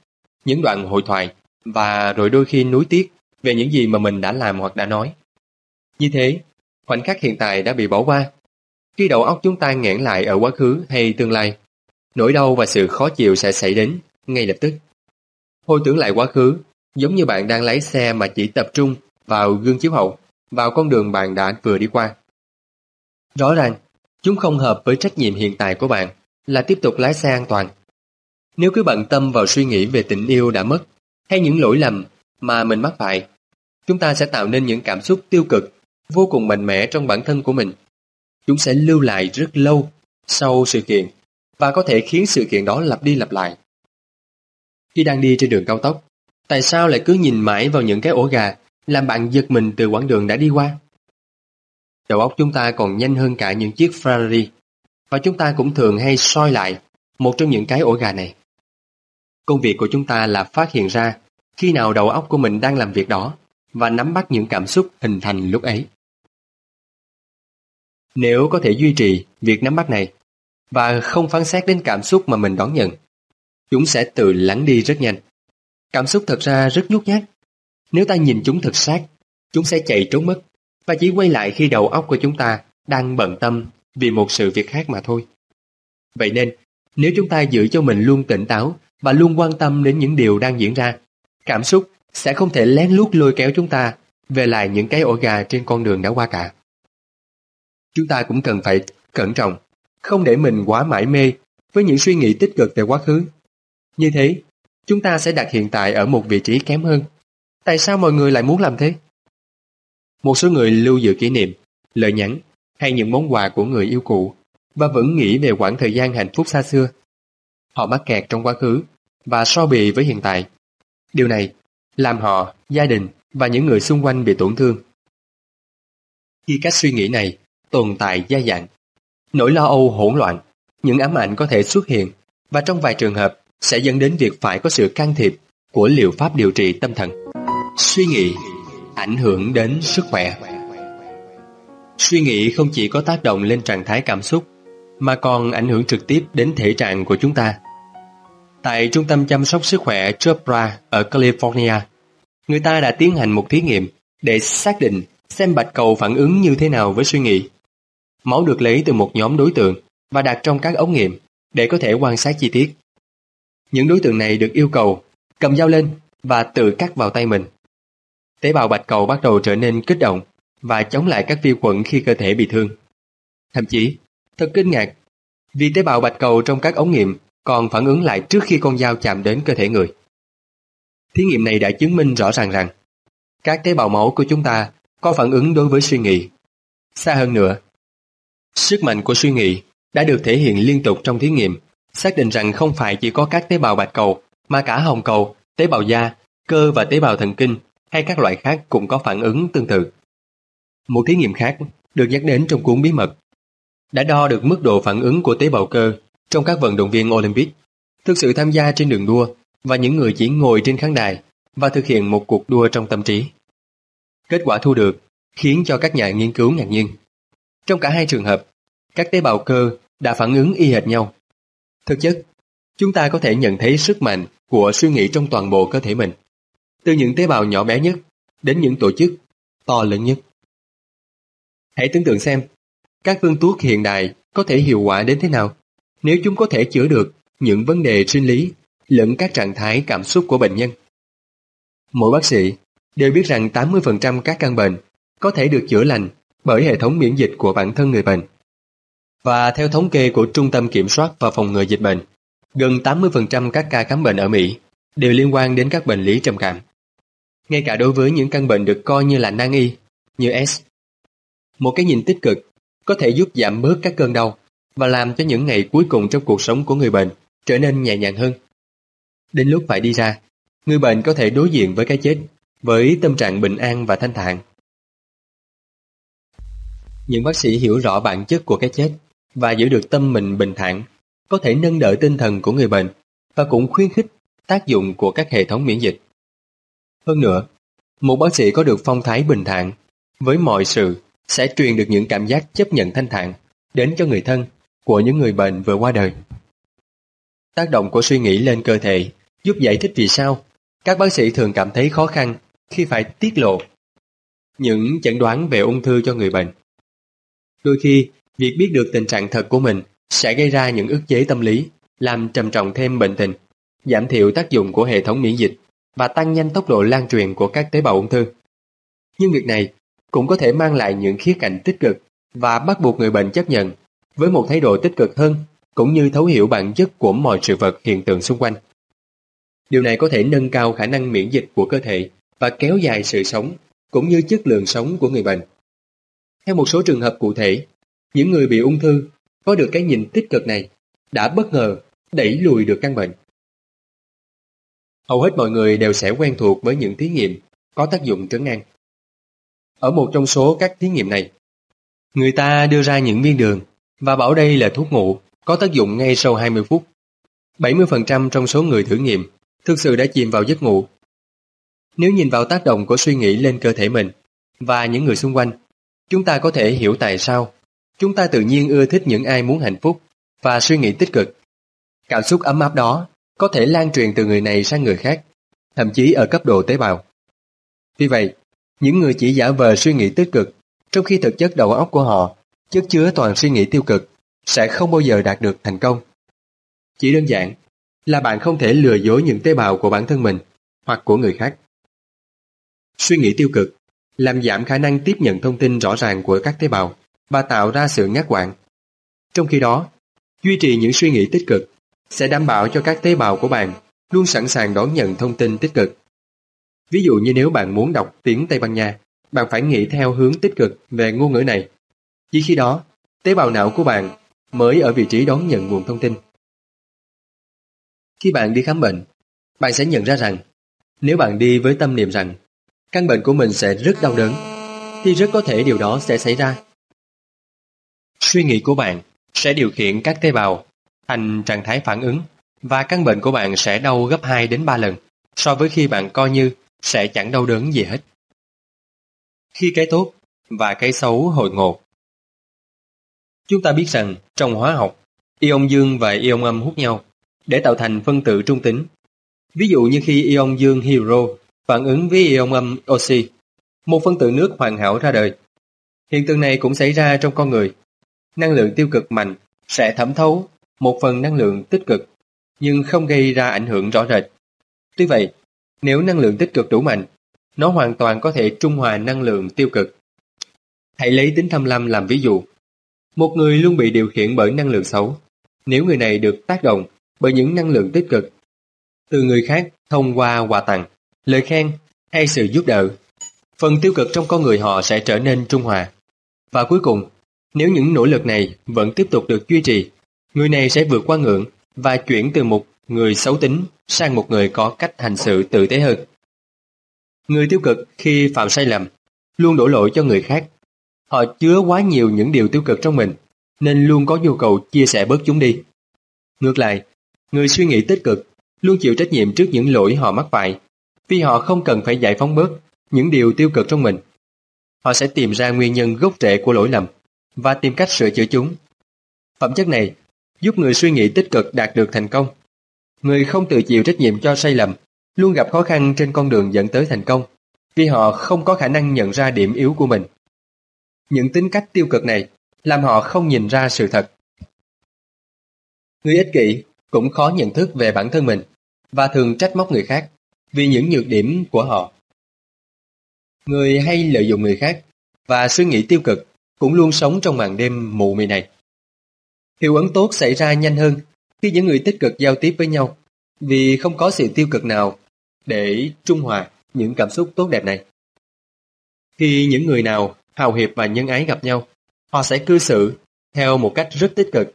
những đoạn hội thoại và rồi đôi khi nuối tiếc về những gì mà mình đã làm hoặc đã nói. Như thế, khoảnh khắc hiện tại đã bị bỏ qua. Khi đầu óc chúng ta nghẽn lại ở quá khứ hay tương lai, nỗi đau và sự khó chịu sẽ xảy đến ngay lập tức. Hồi tưởng lại quá khứ, giống như bạn đang lái xe mà chỉ tập trung vào gương chiếu hậu, vào con đường bạn đã vừa đi qua. Rõ ràng, chúng không hợp với trách nhiệm hiện tại của bạn là tiếp tục lái xe an toàn. Nếu cứ bận tâm vào suy nghĩ về tình yêu đã mất hay những lỗi lầm mà mình mắc phải, chúng ta sẽ tạo nên những cảm xúc tiêu cực vô cùng mạnh mẽ trong bản thân của mình. Chúng sẽ lưu lại rất lâu sau sự kiện và có thể khiến sự kiện đó lặp đi lặp lại. Khi đang đi trên đường cao tốc, tại sao lại cứ nhìn mãi vào những cái ổ gà làm bạn giật mình từ quãng đường đã đi qua? Đầu óc chúng ta còn nhanh hơn cả những chiếc Ferrari và chúng ta cũng thường hay soi lại một trong những cái ổ gà này. Công việc của chúng ta là phát hiện ra khi nào đầu óc của mình đang làm việc đó và nắm bắt những cảm xúc hình thành lúc ấy. Nếu có thể duy trì việc nắm bắt này và không phán xét đến cảm xúc mà mình đón nhận, chúng sẽ tự lắng đi rất nhanh. Cảm xúc thật ra rất nhút nhát. Nếu ta nhìn chúng thật sát, chúng sẽ chạy trốn mất và chỉ quay lại khi đầu óc của chúng ta đang bận tâm vì một sự việc khác mà thôi. Vậy nên, nếu chúng ta giữ cho mình luôn tỉnh táo và luôn quan tâm đến những điều đang diễn ra, Cảm xúc sẽ không thể lén lút lôi kéo chúng ta về lại những cái ổ gà trên con đường đã qua cả. Chúng ta cũng cần phải cẩn trọng, không để mình quá mãi mê với những suy nghĩ tích cực về quá khứ. Như thế, chúng ta sẽ đặt hiện tại ở một vị trí kém hơn. Tại sao mọi người lại muốn làm thế? Một số người lưu giữ kỷ niệm, lời nhắn hay những món quà của người yêu cũ và vẫn nghĩ về quãng thời gian hạnh phúc xa xưa. Họ mắc kẹt trong quá khứ và so bì với hiện tại. Điều này làm họ, gia đình và những người xung quanh bị tổn thương. Khi cách suy nghĩ này tồn tại gia dạng, nỗi lo âu hỗn loạn, những ám ảnh có thể xuất hiện và trong vài trường hợp sẽ dẫn đến việc phải có sự can thiệp của liệu pháp điều trị tâm thần. Suy nghĩ ảnh hưởng đến sức khỏe. Suy nghĩ không chỉ có tác động lên trạng thái cảm xúc mà còn ảnh hưởng trực tiếp đến thể trạng của chúng ta. Tại Trung tâm Chăm sóc Sức khỏe Chopra ở California, người ta đã tiến hành một thí nghiệm để xác định xem bạch cầu phản ứng như thế nào với suy nghĩ. Máu được lấy từ một nhóm đối tượng và đặt trong các ống nghiệm để có thể quan sát chi tiết. Những đối tượng này được yêu cầu cầm dao lên và tự cắt vào tay mình. Tế bào bạch cầu bắt đầu trở nên kích động và chống lại các vi khuẩn khi cơ thể bị thương. Thậm chí, thật kinh ngạc, vì tế bào bạch cầu trong các ống nghiệm còn phản ứng lại trước khi con dao chạm đến cơ thể người. Thí nghiệm này đã chứng minh rõ ràng rằng các tế bào máu của chúng ta có phản ứng đối với suy nghĩ. Xa hơn nữa, sức mạnh của suy nghĩ đã được thể hiện liên tục trong thí nghiệm, xác định rằng không phải chỉ có các tế bào bạch cầu, mà cả hồng cầu, tế bào da, cơ và tế bào thần kinh hay các loại khác cũng có phản ứng tương tự. Một thí nghiệm khác được nhắc đến trong cuốn bí mật đã đo được mức độ phản ứng của tế bào cơ trong các vận động viên Olympic thực sự tham gia trên đường đua và những người chỉ ngồi trên khán đài và thực hiện một cuộc đua trong tâm trí. Kết quả thu được khiến cho các nhà nghiên cứu ngạc nhiên. Trong cả hai trường hợp, các tế bào cơ đã phản ứng y hệt nhau. Thực chất, chúng ta có thể nhận thấy sức mạnh của suy nghĩ trong toàn bộ cơ thể mình, từ những tế bào nhỏ bé nhất đến những tổ chức to lớn nhất. Hãy tưởng tượng xem, các phương thuốc hiện đại có thể hiệu quả đến thế nào nếu chúng có thể chữa được những vấn đề sinh lý lẫn các trạng thái cảm xúc của bệnh nhân. Mỗi bác sĩ đều biết rằng 80% các căn bệnh có thể được chữa lành bởi hệ thống miễn dịch của bản thân người bệnh. Và theo thống kê của Trung tâm Kiểm soát và Phòng ngừa Dịch bệnh, gần 80% các ca khám bệnh ở Mỹ đều liên quan đến các bệnh lý trầm cảm. Ngay cả đối với những căn bệnh được coi như là nan y, như S. Một cái nhìn tích cực có thể giúp giảm bớt các cơn đau và làm cho những ngày cuối cùng trong cuộc sống của người bệnh trở nên nhẹ nhàng hơn. Đến lúc phải đi ra, người bệnh có thể đối diện với cái chết với tâm trạng bình an và thanh thản. Những bác sĩ hiểu rõ bản chất của cái chết và giữ được tâm mình bình thản có thể nâng đỡ tinh thần của người bệnh và cũng khuyến khích tác dụng của các hệ thống miễn dịch. Hơn nữa, một bác sĩ có được phong thái bình thản với mọi sự sẽ truyền được những cảm giác chấp nhận thanh thản đến cho người thân của những người bệnh vừa qua đời. Tác động của suy nghĩ lên cơ thể giúp giải thích vì sao các bác sĩ thường cảm thấy khó khăn khi phải tiết lộ những chẩn đoán về ung thư cho người bệnh. Đôi khi, việc biết được tình trạng thật của mình sẽ gây ra những ức chế tâm lý, làm trầm trọng thêm bệnh tình, giảm thiểu tác dụng của hệ thống miễn dịch và tăng nhanh tốc độ lan truyền của các tế bào ung thư. Nhưng việc này cũng có thể mang lại những khía cạnh tích cực và bắt buộc người bệnh chấp nhận với một thái độ tích cực hơn cũng như thấu hiểu bản chất của mọi sự vật hiện tượng xung quanh. Điều này có thể nâng cao khả năng miễn dịch của cơ thể và kéo dài sự sống cũng như chất lượng sống của người bệnh. Theo một số trường hợp cụ thể, những người bị ung thư có được cái nhìn tích cực này đã bất ngờ đẩy lùi được căn bệnh. Hầu hết mọi người đều sẽ quen thuộc với những thí nghiệm có tác dụng trấn an. Ở một trong số các thí nghiệm này, người ta đưa ra những viên đường và bảo đây là thuốc ngủ có tác dụng ngay sau 20 phút. 70% trong số người thử nghiệm thực sự đã chìm vào giấc ngủ. Nếu nhìn vào tác động của suy nghĩ lên cơ thể mình và những người xung quanh, chúng ta có thể hiểu tại sao chúng ta tự nhiên ưa thích những ai muốn hạnh phúc và suy nghĩ tích cực. Cảm xúc ấm áp đó có thể lan truyền từ người này sang người khác, thậm chí ở cấp độ tế bào. Vì vậy, những người chỉ giả vờ suy nghĩ tích cực, trong khi thực chất đầu óc của họ chất chứa toàn suy nghĩ tiêu cực, sẽ không bao giờ đạt được thành công. Chỉ đơn giản là bạn không thể lừa dối những tế bào của bản thân mình hoặc của người khác. Suy nghĩ tiêu cực làm giảm khả năng tiếp nhận thông tin rõ ràng của các tế bào và tạo ra sự ngắt quãng. Trong khi đó, duy trì những suy nghĩ tích cực sẽ đảm bảo cho các tế bào của bạn luôn sẵn sàng đón nhận thông tin tích cực. Ví dụ như nếu bạn muốn đọc tiếng Tây Ban Nha, bạn phải nghĩ theo hướng tích cực về ngôn ngữ này. Chỉ khi đó, tế bào não của bạn mới ở vị trí đón nhận nguồn thông tin. Khi bạn đi khám bệnh, bạn sẽ nhận ra rằng nếu bạn đi với tâm niệm rằng căn bệnh của mình sẽ rất đau đớn, thì rất có thể điều đó sẽ xảy ra. Suy nghĩ của bạn sẽ điều khiển các tế bào thành trạng thái phản ứng và căn bệnh của bạn sẽ đau gấp 2 đến 3 lần so với khi bạn coi như sẽ chẳng đau đớn gì hết. Khi cái tốt và cái xấu hội ngộ Chúng ta biết rằng trong hóa học, ion dương và ion âm hút nhau để tạo thành phân tử trung tính. Ví dụ như khi ion dương hydro phản ứng với ion âm oxy, một phân tử nước hoàn hảo ra đời. Hiện tượng này cũng xảy ra trong con người. Năng lượng tiêu cực mạnh sẽ thẩm thấu một phần năng lượng tích cực, nhưng không gây ra ảnh hưởng rõ rệt. Tuy vậy, nếu năng lượng tích cực đủ mạnh, nó hoàn toàn có thể trung hòa năng lượng tiêu cực. Hãy lấy tính tham lam làm ví dụ. Một người luôn bị điều khiển bởi năng lượng xấu. Nếu người này được tác động bởi những năng lượng tích cực từ người khác thông qua quà tặng, lời khen hay sự giúp đỡ, phần tiêu cực trong con người họ sẽ trở nên trung hòa. Và cuối cùng, nếu những nỗ lực này vẫn tiếp tục được duy trì, người này sẽ vượt qua ngưỡng và chuyển từ một người xấu tính sang một người có cách hành xử tử tế hơn. Người tiêu cực khi phạm sai lầm luôn đổ lỗi cho người khác. Họ chứa quá nhiều những điều tiêu cực trong mình nên luôn có nhu cầu chia sẻ bớt chúng đi. Ngược lại, người suy nghĩ tích cực luôn chịu trách nhiệm trước những lỗi họ mắc phải vì họ không cần phải giải phóng bớt những điều tiêu cực trong mình. Họ sẽ tìm ra nguyên nhân gốc rễ của lỗi lầm và tìm cách sửa chữa chúng. Phẩm chất này giúp người suy nghĩ tích cực đạt được thành công. Người không tự chịu trách nhiệm cho sai lầm luôn gặp khó khăn trên con đường dẫn tới thành công vì họ không có khả năng nhận ra điểm yếu của mình. Những tính cách tiêu cực này, làm họ không nhìn ra sự thật. Người ích kỷ cũng khó nhận thức về bản thân mình và thường trách móc người khác vì những nhược điểm của họ. Người hay lợi dụng người khác và suy nghĩ tiêu cực cũng luôn sống trong màn đêm mù mị này. Hiệu ứng tốt xảy ra nhanh hơn khi những người tích cực giao tiếp với nhau vì không có sự tiêu cực nào để trung hòa những cảm xúc tốt đẹp này. Khi những người nào hào hiệp và nhân ái gặp nhau, họ sẽ cư xử theo một cách rất tích cực.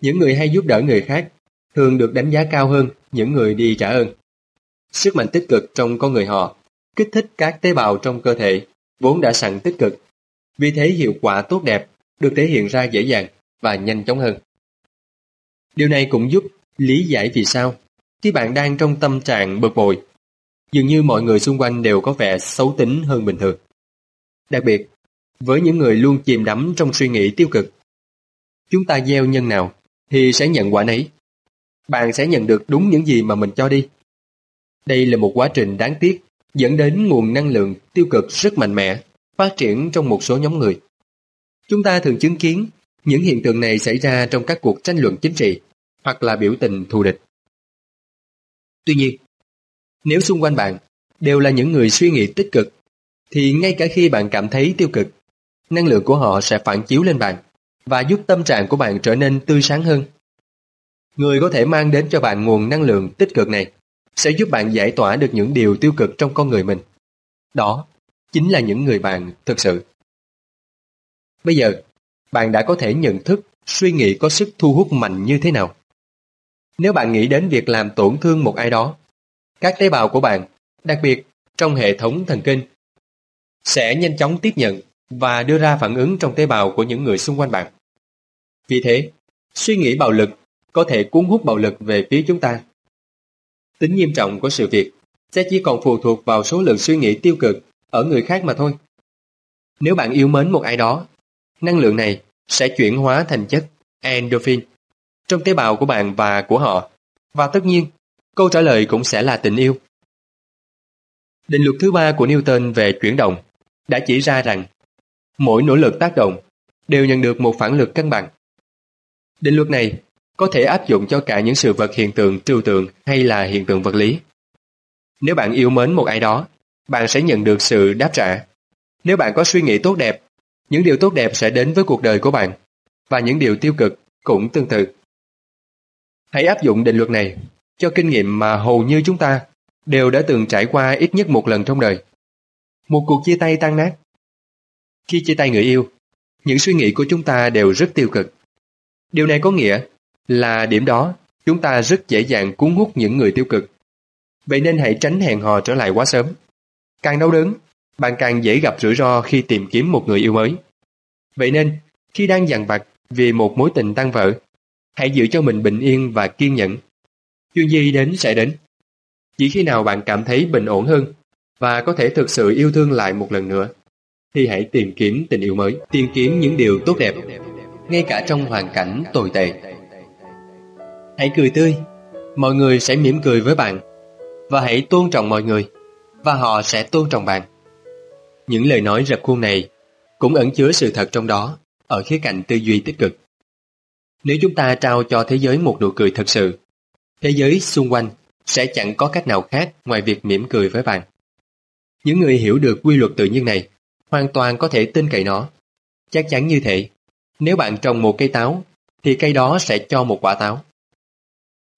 Những người hay giúp đỡ người khác thường được đánh giá cao hơn những người đi trả ơn. Sức mạnh tích cực trong con người họ kích thích các tế bào trong cơ thể vốn đã sẵn tích cực. Vì thế hiệu quả tốt đẹp được thể hiện ra dễ dàng và nhanh chóng hơn. Điều này cũng giúp lý giải vì sao khi bạn đang trong tâm trạng bực bội, dường như mọi người xung quanh đều có vẻ xấu tính hơn bình thường. Đặc biệt, với những người luôn chìm đắm trong suy nghĩ tiêu cực, chúng ta gieo nhân nào thì sẽ nhận quả nấy. Bạn sẽ nhận được đúng những gì mà mình cho đi. Đây là một quá trình đáng tiếc dẫn đến nguồn năng lượng tiêu cực rất mạnh mẽ phát triển trong một số nhóm người. Chúng ta thường chứng kiến những hiện tượng này xảy ra trong các cuộc tranh luận chính trị hoặc là biểu tình thù địch. Tuy nhiên, nếu xung quanh bạn đều là những người suy nghĩ tích cực, thì ngay cả khi bạn cảm thấy tiêu cực, năng lượng của họ sẽ phản chiếu lên bạn và giúp tâm trạng của bạn trở nên tươi sáng hơn. Người có thể mang đến cho bạn nguồn năng lượng tích cực này sẽ giúp bạn giải tỏa được những điều tiêu cực trong con người mình. Đó chính là những người bạn thực sự. Bây giờ, bạn đã có thể nhận thức suy nghĩ có sức thu hút mạnh như thế nào. Nếu bạn nghĩ đến việc làm tổn thương một ai đó, các tế bào của bạn, đặc biệt trong hệ thống thần kinh, sẽ nhanh chóng tiếp nhận và đưa ra phản ứng trong tế bào của những người xung quanh bạn. Vì thế, suy nghĩ bạo lực có thể cuốn hút bạo lực về phía chúng ta. Tính nghiêm trọng của sự việc sẽ chỉ còn phụ thuộc vào số lượng suy nghĩ tiêu cực ở người khác mà thôi. Nếu bạn yêu mến một ai đó, năng lượng này sẽ chuyển hóa thành chất endorphin trong tế bào của bạn và của họ. Và tất nhiên, câu trả lời cũng sẽ là tình yêu. Định luật thứ ba của Newton về chuyển động đã chỉ ra rằng mỗi nỗ lực tác động đều nhận được một phản lực cân bằng. Định luật này có thể áp dụng cho cả những sự vật hiện tượng trừu tượng hay là hiện tượng vật lý. Nếu bạn yêu mến một ai đó, bạn sẽ nhận được sự đáp trả. Nếu bạn có suy nghĩ tốt đẹp, những điều tốt đẹp sẽ đến với cuộc đời của bạn, và những điều tiêu cực cũng tương tự. Hãy áp dụng định luật này cho kinh nghiệm mà hầu như chúng ta đều đã từng trải qua ít nhất một lần trong đời. Một cuộc chia tay tan nát. Khi chia tay người yêu, những suy nghĩ của chúng ta đều rất tiêu cực. Điều này có nghĩa là điểm đó chúng ta rất dễ dàng cuốn hút những người tiêu cực. Vậy nên hãy tránh hẹn hò trở lại quá sớm. Càng đau đớn, bạn càng dễ gặp rủi ro khi tìm kiếm một người yêu mới. Vậy nên, khi đang dằn vặt vì một mối tình tan vỡ, hãy giữ cho mình bình yên và kiên nhẫn. Chuyện gì đến sẽ đến. Chỉ khi nào bạn cảm thấy bình ổn hơn và có thể thực sự yêu thương lại một lần nữa, thì hãy tìm kiếm tình yêu mới, tìm kiếm những điều tốt đẹp, ngay cả trong hoàn cảnh tồi tệ. Hãy cười tươi, mọi người sẽ mỉm cười với bạn, và hãy tôn trọng mọi người, và họ sẽ tôn trọng bạn. Những lời nói rập khuôn này cũng ẩn chứa sự thật trong đó ở khía cạnh tư duy tích cực. Nếu chúng ta trao cho thế giới một nụ cười thật sự, thế giới xung quanh sẽ chẳng có cách nào khác ngoài việc mỉm cười với bạn. Những người hiểu được quy luật tự nhiên này hoàn toàn có thể tin cậy nó. Chắc chắn như thế, nếu bạn trồng một cây táo, thì cây đó sẽ cho một quả táo.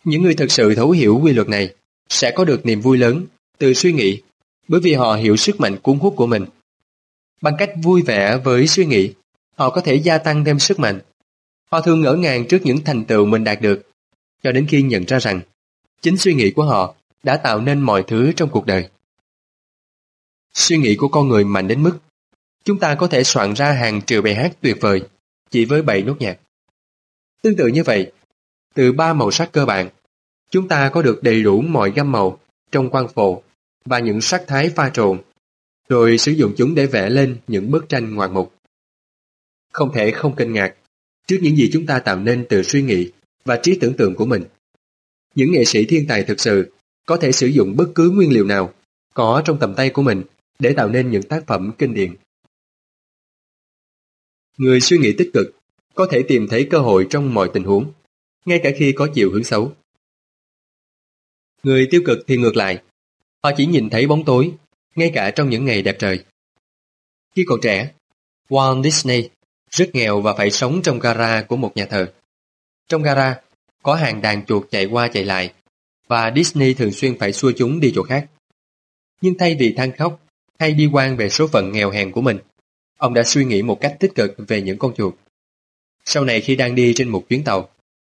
Những người thực sự thấu hiểu quy luật này sẽ có được niềm vui lớn từ suy nghĩ bởi vì họ hiểu sức mạnh cuốn hút của mình. Bằng cách vui vẻ với suy nghĩ, họ có thể gia tăng thêm sức mạnh. Họ thường ngỡ ngàng trước những thành tựu mình đạt được, cho đến khi nhận ra rằng chính suy nghĩ của họ đã tạo nên mọi thứ trong cuộc đời. Suy nghĩ của con người mạnh đến mức chúng ta có thể soạn ra hàng triệu bài hát tuyệt vời chỉ với bảy nốt nhạc. Tương tự như vậy, từ ba màu sắc cơ bản, chúng ta có được đầy đủ mọi gam màu trong quan phổ và những sắc thái pha trộn, rồi sử dụng chúng để vẽ lên những bức tranh ngoạn mục. Không thể không kinh ngạc trước những gì chúng ta tạo nên từ suy nghĩ và trí tưởng tượng của mình. Những nghệ sĩ thiên tài thực sự có thể sử dụng bất cứ nguyên liệu nào có trong tầm tay của mình để tạo nên những tác phẩm kinh điển. Người suy nghĩ tích cực có thể tìm thấy cơ hội trong mọi tình huống, ngay cả khi có chiều hướng xấu. Người tiêu cực thì ngược lại, họ chỉ nhìn thấy bóng tối, ngay cả trong những ngày đẹp trời. Khi còn trẻ, Walt Disney rất nghèo và phải sống trong gara của một nhà thờ. Trong gara, có hàng đàn chuột chạy qua chạy lại, và Disney thường xuyên phải xua chúng đi chỗ khác. Nhưng thay vì than khóc hay đi quan về số phận nghèo hèn của mình, ông đã suy nghĩ một cách tích cực về những con chuột. Sau này khi đang đi trên một chuyến tàu,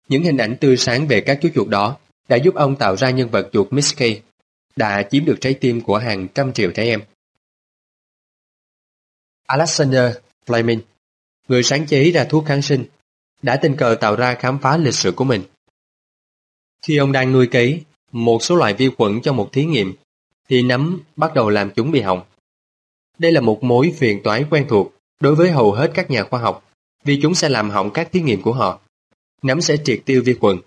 những hình ảnh tươi sáng về các chú chuột đó đã giúp ông tạo ra nhân vật chuột Mickey, đã chiếm được trái tim của hàng trăm triệu trẻ em. Alexander Fleming, người sáng chế ra thuốc kháng sinh, đã tình cờ tạo ra khám phá lịch sử của mình. Khi ông đang nuôi cấy một số loại vi khuẩn cho một thí nghiệm, thì nấm bắt đầu làm chúng bị hỏng. Đây là một mối phiền toái quen thuộc đối với hầu hết các nhà khoa học, vì chúng sẽ làm hỏng các thí nghiệm của họ. Nấm sẽ triệt tiêu vi khuẩn.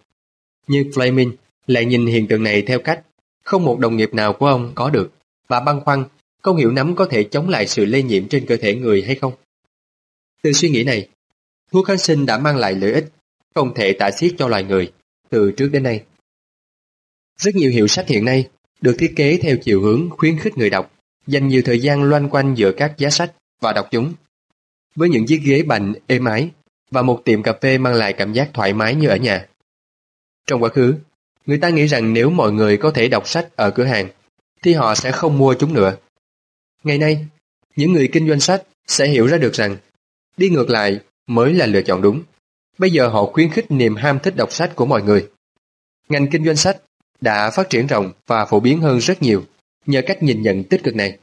Nhưng Fleming lại nhìn hiện tượng này theo cách không một đồng nghiệp nào của ông có được, và băn khoăn không hiểu nấm có thể chống lại sự lây nhiễm trên cơ thể người hay không. Từ suy nghĩ này, thuốc kháng sinh đã mang lại lợi ích không thể tả xiết cho loài người từ trước đến nay. Rất nhiều hiệu sách hiện nay được thiết kế theo chiều hướng khuyến khích người đọc dành nhiều thời gian loanh quanh giữa các giá sách và đọc chúng. Với những chiếc ghế bành êm ái và một tiệm cà phê mang lại cảm giác thoải mái như ở nhà. Trong quá khứ, người ta nghĩ rằng nếu mọi người có thể đọc sách ở cửa hàng, thì họ sẽ không mua chúng nữa. Ngày nay, những người kinh doanh sách sẽ hiểu ra được rằng đi ngược lại mới là lựa chọn đúng. Bây giờ họ khuyến khích niềm ham thích đọc sách của mọi người. Ngành kinh doanh sách đã phát triển rộng và phổ biến hơn rất nhiều nhờ cách nhìn nhận tích cực này.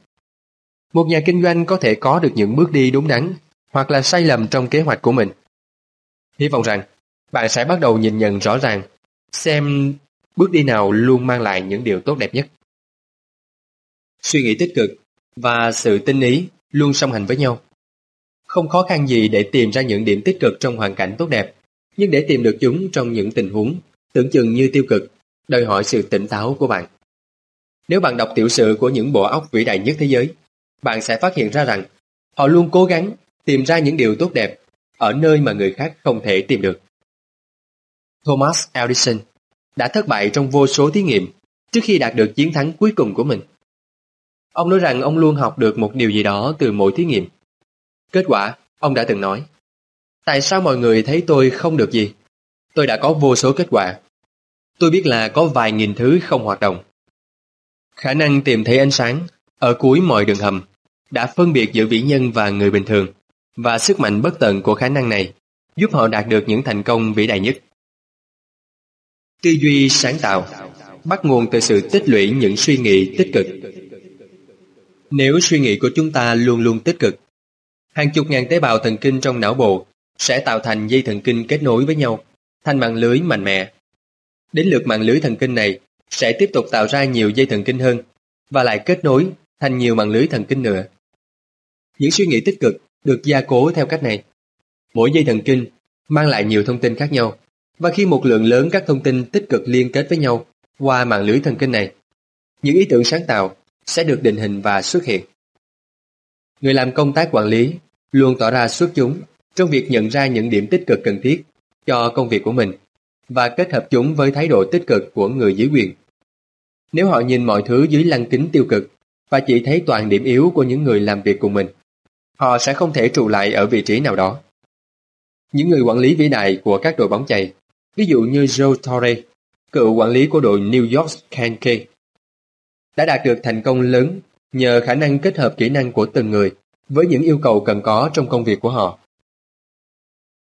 Một nhà kinh doanh có thể có được những bước đi đúng đắn hoặc là sai lầm trong kế hoạch của mình. Hy vọng rằng bạn sẽ bắt đầu nhìn nhận rõ ràng xem bước đi nào luôn mang lại những điều tốt đẹp nhất. Suy nghĩ tích cực và sự tinh ý luôn song hành với nhau. Không khó khăn gì để tìm ra những điểm tích cực trong hoàn cảnh tốt đẹp, nhưng để tìm được chúng trong những tình huống tưởng chừng như tiêu cực, đòi hỏi sự tỉnh táo của bạn. Nếu bạn đọc tiểu sử của những bộ óc vĩ đại nhất thế giới, bạn sẽ phát hiện ra rằng họ luôn cố gắng tìm ra những điều tốt đẹp ở nơi mà người khác không thể tìm được. Thomas Edison đã thất bại trong vô số thí nghiệm trước khi đạt được chiến thắng cuối cùng của mình. Ông nói rằng ông luôn học được một điều gì đó từ mỗi thí nghiệm. Kết quả, ông đã từng nói, tại sao mọi người thấy tôi không được gì? Tôi đã có vô số kết quả. Tôi biết là có vài nghìn thứ không hoạt động. Khả năng tìm thấy ánh sáng ở cuối mọi đường hầm đã phân biệt giữa vĩ nhân và người bình thường và sức mạnh bất tận của khả năng này giúp họ đạt được những thành công vĩ đại nhất. Tư duy sáng tạo bắt nguồn từ sự tích lũy những suy nghĩ tích cực. Nếu suy nghĩ của chúng ta luôn luôn tích cực, hàng chục ngàn tế bào thần kinh trong não bộ sẽ tạo thành dây thần kinh kết nối với nhau, thành mạng lưới mạnh mẽ. Đến lượt mạng lưới thần kinh này sẽ tiếp tục tạo ra nhiều dây thần kinh hơn và lại kết nối thành nhiều mạng lưới thần kinh nữa. Những suy nghĩ tích cực được gia cố theo cách này. Mỗi dây thần kinh mang lại nhiều thông tin khác nhau và khi một lượng lớn các thông tin tích cực liên kết với nhau qua mạng lưới thần kinh này, những ý tưởng sáng tạo sẽ được định hình và xuất hiện. Người làm công tác quản lý luôn tỏ ra xuất chúng trong việc nhận ra những điểm tích cực cần thiết cho công việc của mình và kết hợp chúng với thái độ tích cực của người dưới quyền. Nếu họ nhìn mọi thứ dưới lăng kính tiêu cực và chỉ thấy toàn điểm yếu của những người làm việc cùng mình, họ sẽ không thể trụ lại ở vị trí nào đó. Những người quản lý vĩ đại của các đội bóng chày, ví dụ như Joe Torre, cựu quản lý của đội New York Yankees, đã đạt được thành công lớn nhờ khả năng kết hợp kỹ năng của từng người với những yêu cầu cần có trong công việc của họ.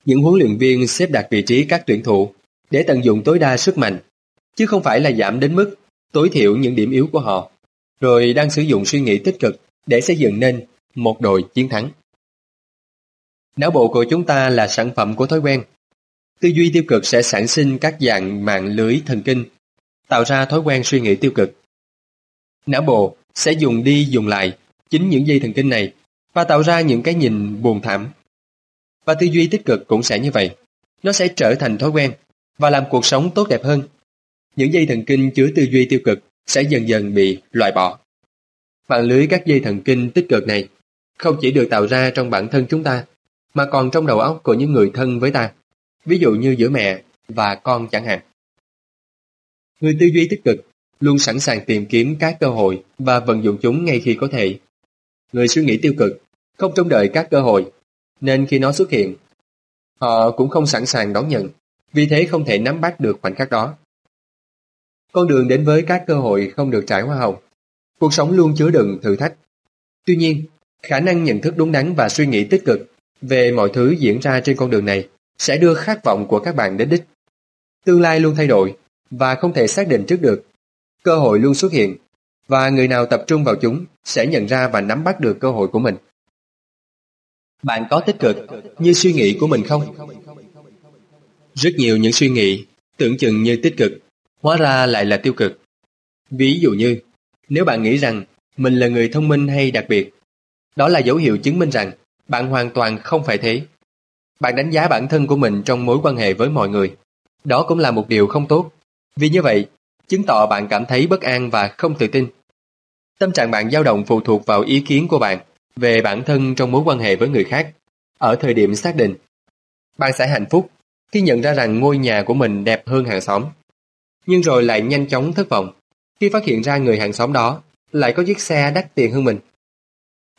Những huấn luyện viên xếp đặt vị trí các tuyển thủ để tận dụng tối đa sức mạnh, chứ không phải là giảm đến mức tối thiểu những điểm yếu của họ, rồi đang sử dụng suy nghĩ tích cực để xây dựng nên một đội chiến thắng. Não bộ của chúng ta là sản phẩm của thói quen. Tư duy tiêu cực sẽ sản sinh các dạng mạng lưới thần kinh, tạo ra thói quen suy nghĩ tiêu cực. Não bộ sẽ dùng đi dùng lại chính những dây thần kinh này và tạo ra những cái nhìn buồn thảm. Và tư duy tích cực cũng sẽ như vậy. Nó sẽ trở thành thói quen và làm cuộc sống tốt đẹp hơn. Những dây thần kinh chứa tư duy tiêu cực sẽ dần dần bị loại bỏ. Mạng lưới các dây thần kinh tích cực này không chỉ được tạo ra trong bản thân chúng ta, mà còn trong đầu óc của những người thân với ta, ví dụ như giữa mẹ và con chẳng hạn. Người tư duy tích cực luôn sẵn sàng tìm kiếm các cơ hội và vận dụng chúng ngay khi có thể. Người suy nghĩ tiêu cực không trông đợi các cơ hội, nên khi nó xuất hiện, họ cũng không sẵn sàng đón nhận, vì thế không thể nắm bắt được khoảnh khắc đó. Con đường đến với các cơ hội không được trải hoa hồng. Cuộc sống luôn chứa đựng thử thách. Tuy nhiên, khả năng nhận thức đúng đắn và suy nghĩ tích cực về mọi thứ diễn ra trên con đường này sẽ đưa khát vọng của các bạn đến đích. Tương lai luôn thay đổi và không thể xác định trước được. Cơ hội luôn xuất hiện và người nào tập trung vào chúng sẽ nhận ra và nắm bắt được cơ hội của mình. Bạn có tích cực như suy nghĩ của mình không? Rất nhiều những suy nghĩ tưởng chừng như tích cực, hóa ra lại là tiêu cực. Ví dụ như, nếu bạn nghĩ rằng mình là người thông minh hay đặc biệt, đó là dấu hiệu chứng minh rằng bạn hoàn toàn không phải thế. Bạn đánh giá bản thân của mình trong mối quan hệ với mọi người. Đó cũng là một điều không tốt. Vì như vậy, chứng tỏ bạn cảm thấy bất an và không tự tin. Tâm trạng bạn dao động phụ thuộc vào ý kiến của bạn về bản thân trong mối quan hệ với người khác ở thời điểm xác định. Bạn sẽ hạnh phúc khi nhận ra rằng ngôi nhà của mình đẹp hơn hàng xóm. Nhưng rồi lại nhanh chóng thất vọng khi phát hiện ra người hàng xóm đó lại có chiếc xe đắt tiền hơn mình.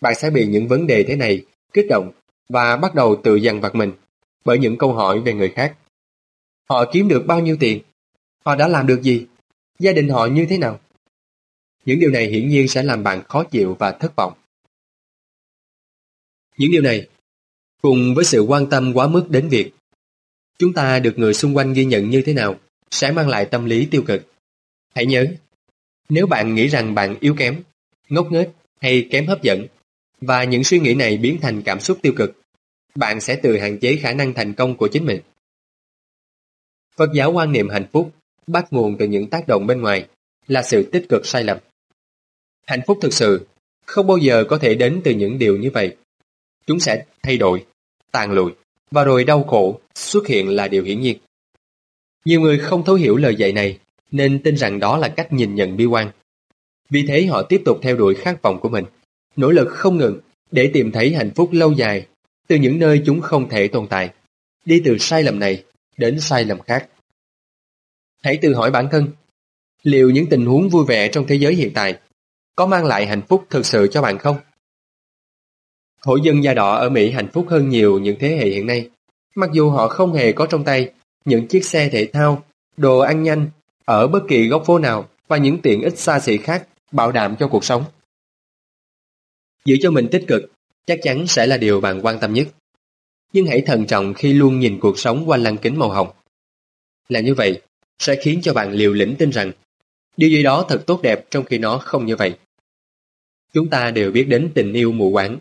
Bạn sẽ bị những vấn đề thế này kích động và bắt đầu tự dằn vặt mình bởi những câu hỏi về người khác. Họ kiếm được bao nhiêu tiền? Họ đã làm được gì? Gia đình họ như thế nào? Những điều này hiển nhiên sẽ làm bạn khó chịu và thất vọng. Những điều này, cùng với sự quan tâm quá mức đến việc chúng ta được người xung quanh ghi nhận như thế nào, sẽ mang lại tâm lý tiêu cực. Hãy nhớ, nếu bạn nghĩ rằng bạn yếu kém, ngốc nghếch hay kém hấp dẫn, và những suy nghĩ này biến thành cảm xúc tiêu cực, bạn sẽ tự hạn chế khả năng thành công của chính mình. Phật giáo quan niệm hạnh phúc bắt nguồn từ những tác động bên ngoài là sự tích cực sai lầm. Hạnh phúc thực sự không bao giờ có thể đến từ những điều như vậy. Chúng sẽ thay đổi, tàn lụi và rồi đau khổ xuất hiện là điều hiển nhiên. Nhiều người không thấu hiểu lời dạy này nên tin rằng đó là cách nhìn nhận bi quan. Vì thế họ tiếp tục theo đuổi khát vọng của mình nỗ lực không ngừng để tìm thấy hạnh phúc lâu dài từ những nơi chúng không thể tồn tại, đi từ sai lầm này đến sai lầm khác. Hãy tự hỏi bản thân, Liệu những tình huống vui vẻ trong thế giới hiện tại có mang lại hạnh phúc thực sự cho bạn không? Thổ dân da đỏ ở Mỹ hạnh phúc hơn nhiều những thế hệ hiện nay, mặc dù họ không hề có trong tay những chiếc xe thể thao, đồ ăn nhanh ở bất kỳ góc phố nào và những tiện ích xa xỉ khác bảo đảm cho cuộc sống. Giữ cho mình tích cực chắc chắn sẽ là điều bạn quan tâm nhất. Nhưng hãy thận trọng khi luôn nhìn cuộc sống qua lăng kính màu hồng. Là như vậy, sẽ khiến cho bạn liều lĩnh tin rằng điều gì đó thật tốt đẹp trong khi nó không như vậy. Chúng ta đều biết đến tình yêu mù quáng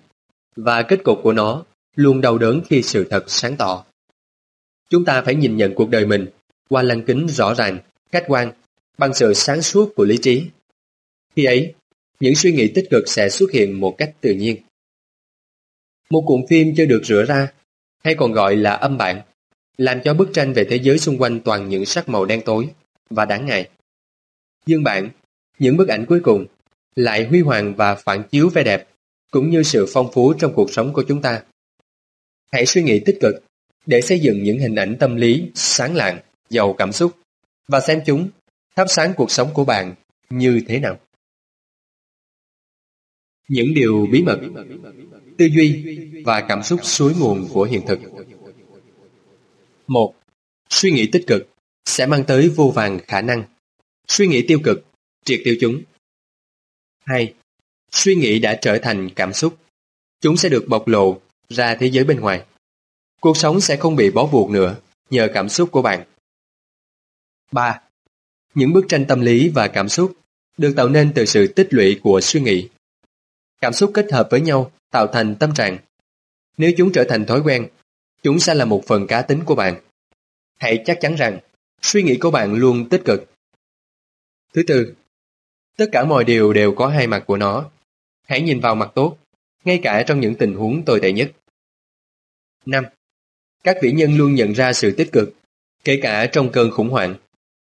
và kết cục của nó luôn đau đớn khi sự thật sáng tỏ. Chúng ta phải nhìn nhận cuộc đời mình qua lăng kính rõ ràng, khách quan, bằng sự sáng suốt của lý trí. Khi ấy, những suy nghĩ tích cực sẽ xuất hiện một cách tự nhiên. Một cuộn phim chưa được rửa ra, hay còn gọi là âm bản, làm cho bức tranh về thế giới xung quanh toàn những sắc màu đen tối và đáng ngại. Dương bản, những bức ảnh cuối cùng, lại huy hoàng và phản chiếu vẻ đẹp, cũng như sự phong phú trong cuộc sống của chúng ta. Hãy suy nghĩ tích cực để xây dựng những hình ảnh tâm lý sáng lạng, giàu cảm xúc và xem chúng thắp sáng cuộc sống của bạn như thế nào. Những điều bí mật, tư duy và cảm xúc suối nguồn của hiện thực. một Suy nghĩ tích cực sẽ mang tới vô vàng khả năng. Suy nghĩ tiêu cực, triệt tiêu chúng. 2. Suy nghĩ đã trở thành cảm xúc. Chúng sẽ được bộc lộ ra thế giới bên ngoài. Cuộc sống sẽ không bị bó buộc nữa nhờ cảm xúc của bạn. 3. Những bức tranh tâm lý và cảm xúc được tạo nên từ sự tích lũy của suy nghĩ. Cảm xúc kết hợp với nhau tạo thành tâm trạng. Nếu chúng trở thành thói quen, chúng sẽ là một phần cá tính của bạn. Hãy chắc chắn rằng suy nghĩ của bạn luôn tích cực. Thứ tư, tất cả mọi điều đều có hai mặt của nó. Hãy nhìn vào mặt tốt, ngay cả trong những tình huống tồi tệ nhất. 5. Các vĩ nhân luôn nhận ra sự tích cực, kể cả trong cơn khủng hoảng.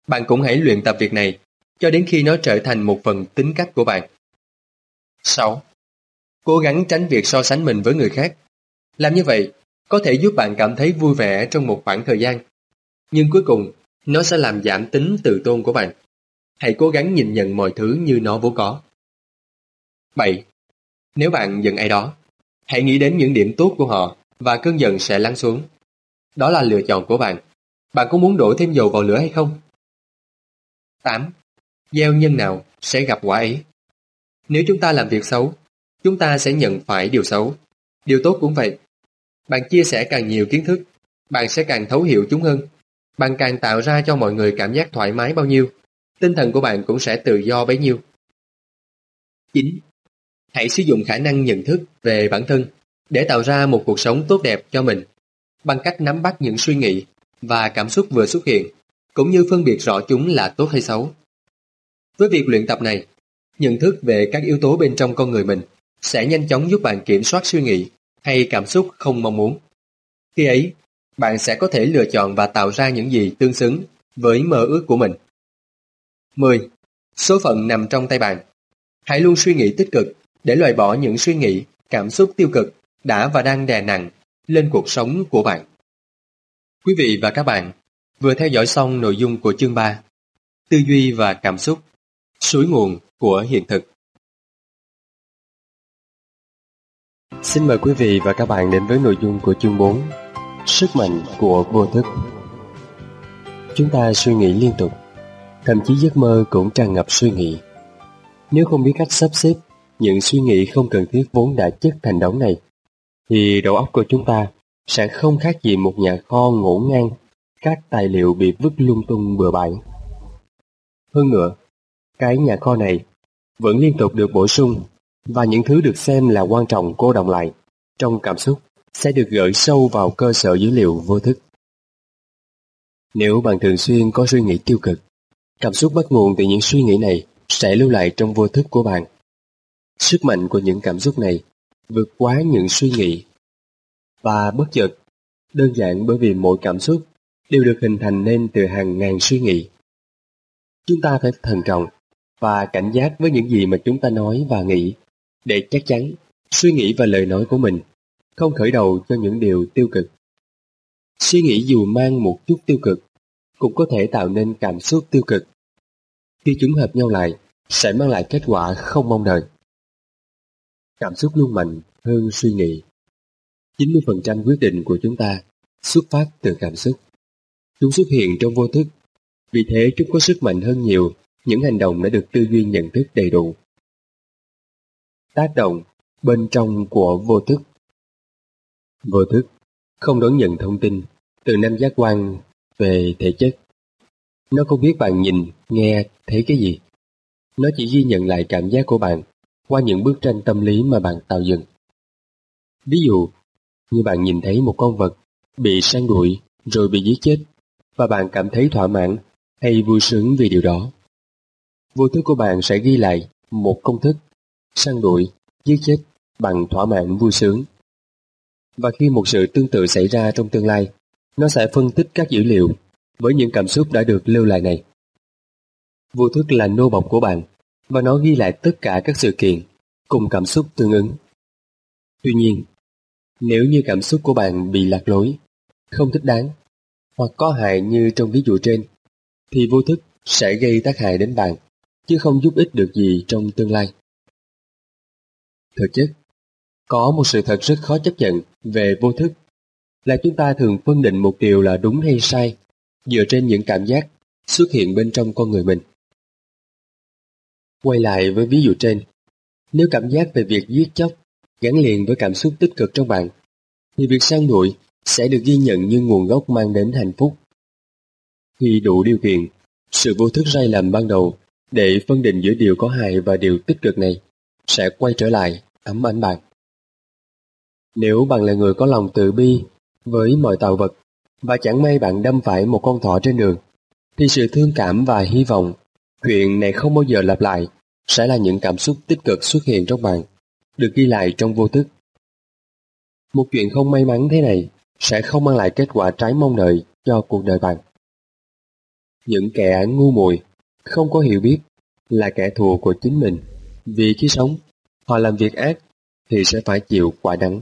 Bạn cũng hãy luyện tập việc này cho đến khi nó trở thành một phần tính cách của bạn. 6. Cố gắng tránh việc so sánh mình với người khác. Làm như vậy có thể giúp bạn cảm thấy vui vẻ trong một khoảng thời gian. Nhưng cuối cùng, nó sẽ làm giảm tính tự tôn của bạn. Hãy cố gắng nhìn nhận mọi thứ như nó vốn có. 7. Nếu bạn giận ai đó, hãy nghĩ đến những điểm tốt của họ và cơn giận sẽ lắng xuống. Đó là lựa chọn của bạn. Bạn có muốn đổ thêm dầu vào lửa hay không? 8. Gieo nhân nào sẽ gặp quả ấy. Nếu chúng ta làm việc xấu, chúng ta sẽ nhận phải điều xấu. Điều tốt cũng vậy. Bạn chia sẻ càng nhiều kiến thức, bạn sẽ càng thấu hiểu chúng hơn. Bạn càng tạo ra cho mọi người cảm giác thoải mái bao nhiêu, tinh thần của bạn cũng sẽ tự do bấy nhiêu. 9. Hãy sử dụng khả năng nhận thức về bản thân để tạo ra một cuộc sống tốt đẹp cho mình bằng cách nắm bắt những suy nghĩ và cảm xúc vừa xuất hiện cũng như phân biệt rõ chúng là tốt hay xấu. Với việc luyện tập này, nhận thức về các yếu tố bên trong con người mình sẽ nhanh chóng giúp bạn kiểm soát suy nghĩ hay cảm xúc không mong muốn. Khi ấy, bạn sẽ có thể lựa chọn và tạo ra những gì tương xứng với mơ ước của mình. 10. Số phận nằm trong tay bạn. Hãy luôn suy nghĩ tích cực để loại bỏ những suy nghĩ, cảm xúc tiêu cực đã và đang đè nặng lên cuộc sống của bạn. Quý vị và các bạn, vừa theo dõi xong nội dung của chương 3 Tư duy và cảm xúc, Suối nguồn của hiện thực. Xin mời quý vị và các bạn đến với nội dung của chương 4 Sức mạnh của vô thức. Chúng ta suy nghĩ liên tục, Thậm chí giấc mơ cũng tràn ngập suy nghĩ. Nếu không biết cách sắp xếp những suy nghĩ không cần thiết vốn đã chất thành đống này thì đầu óc của chúng ta sẽ không khác gì một nhà kho ngổn ngang các tài liệu bị vứt lung tung bừa bãi. Hơn nữa, cái nhà kho này vẫn liên tục được bổ sung và những thứ được xem là quan trọng cô đồng lại trong cảm xúc sẽ được gửi sâu vào cơ sở dữ liệu vô thức. Nếu bạn thường xuyên có suy nghĩ tiêu cực, cảm xúc bắt nguồn từ những suy nghĩ này sẽ lưu lại trong vô thức của bạn. Sức mạnh của những cảm xúc này vượt quá những suy nghĩ. Và bất chợt, đơn giản bởi vì mỗi cảm xúc đều được hình thành nên từ hàng ngàn suy nghĩ. Chúng ta phải thận trọng và cảnh giác với những gì mà chúng ta nói và nghĩ để chắc chắn suy nghĩ và lời nói của mình không khởi đầu cho những điều tiêu cực. Suy nghĩ dù mang một chút tiêu cực cũng có thể tạo nên cảm xúc tiêu cực. khi chúng hợp nhau lại sẽ mang lại kết quả không mong đợi. Cảm xúc luôn mạnh hơn suy nghĩ. 90% quyết định của chúng ta xuất phát từ cảm xúc. Chúng xuất hiện trong vô thức, vì thế chúng có sức mạnh hơn nhiều những hành động đã được tư duy nhận thức đầy đủ. Tác động bên trong của vô thức Vô thức không đón nhận thông tin từ năm giác quan về thể chất. Nó không biết bạn nhìn, nghe, thấy cái gì. Nó chỉ ghi nhận lại cảm giác của bạn qua những bức tranh tâm lý mà bạn tạo dựng. Ví dụ, như bạn nhìn thấy một con vật bị săn đuổi rồi bị giết chết và bạn cảm thấy thỏa mãn hay vui sướng vì điều đó. Vô thức của bạn sẽ ghi lại một công thức săn đuổi, giết chết bằng thỏa mãn vui sướng. Và khi một sự tương tự xảy ra trong tương lai, nó sẽ phân tích các dữ liệu với những cảm xúc đã được lưu lại này. Vô thức là nô bọc của bạn và nó ghi lại tất cả các sự kiện cùng cảm xúc tương ứng. Tuy nhiên, nếu như cảm xúc của bạn bị lạc lối, không thích đáng hoặc có hại như trong ví dụ trên, thì vô thức sẽ gây tác hại đến bạn, chứ không giúp ích được gì trong tương lai. Thực chất, có một sự thật rất khó chấp nhận về vô thức là chúng ta thường phân định một điều là đúng hay sai dựa trên những cảm giác xuất hiện bên trong con người mình. Quay lại với ví dụ trên, nếu cảm giác về việc giết chóc gắn liền với cảm xúc tích cực trong bạn, thì việc săn đuổi sẽ được ghi nhận như nguồn gốc mang đến hạnh phúc. Khi đủ điều kiện, sự vô thức sai lầm ban đầu để phân định giữa điều có hại và điều tích cực này sẽ quay trở lại ấm ảnh bạn. Nếu bạn là người có lòng từ bi với mọi tạo vật và chẳng may bạn đâm phải một con thỏ trên đường, thì sự thương cảm và hy vọng chuyện này không bao giờ lặp lại sẽ là những cảm xúc tích cực xuất hiện trong bạn, được ghi lại trong vô thức. Một chuyện không may mắn thế này sẽ không mang lại kết quả trái mong đợi cho cuộc đời bạn. Những kẻ ngu muội, không có hiểu biết là kẻ thù của chính mình, vì khi sống, họ làm việc ác thì sẽ phải chịu quả đắng.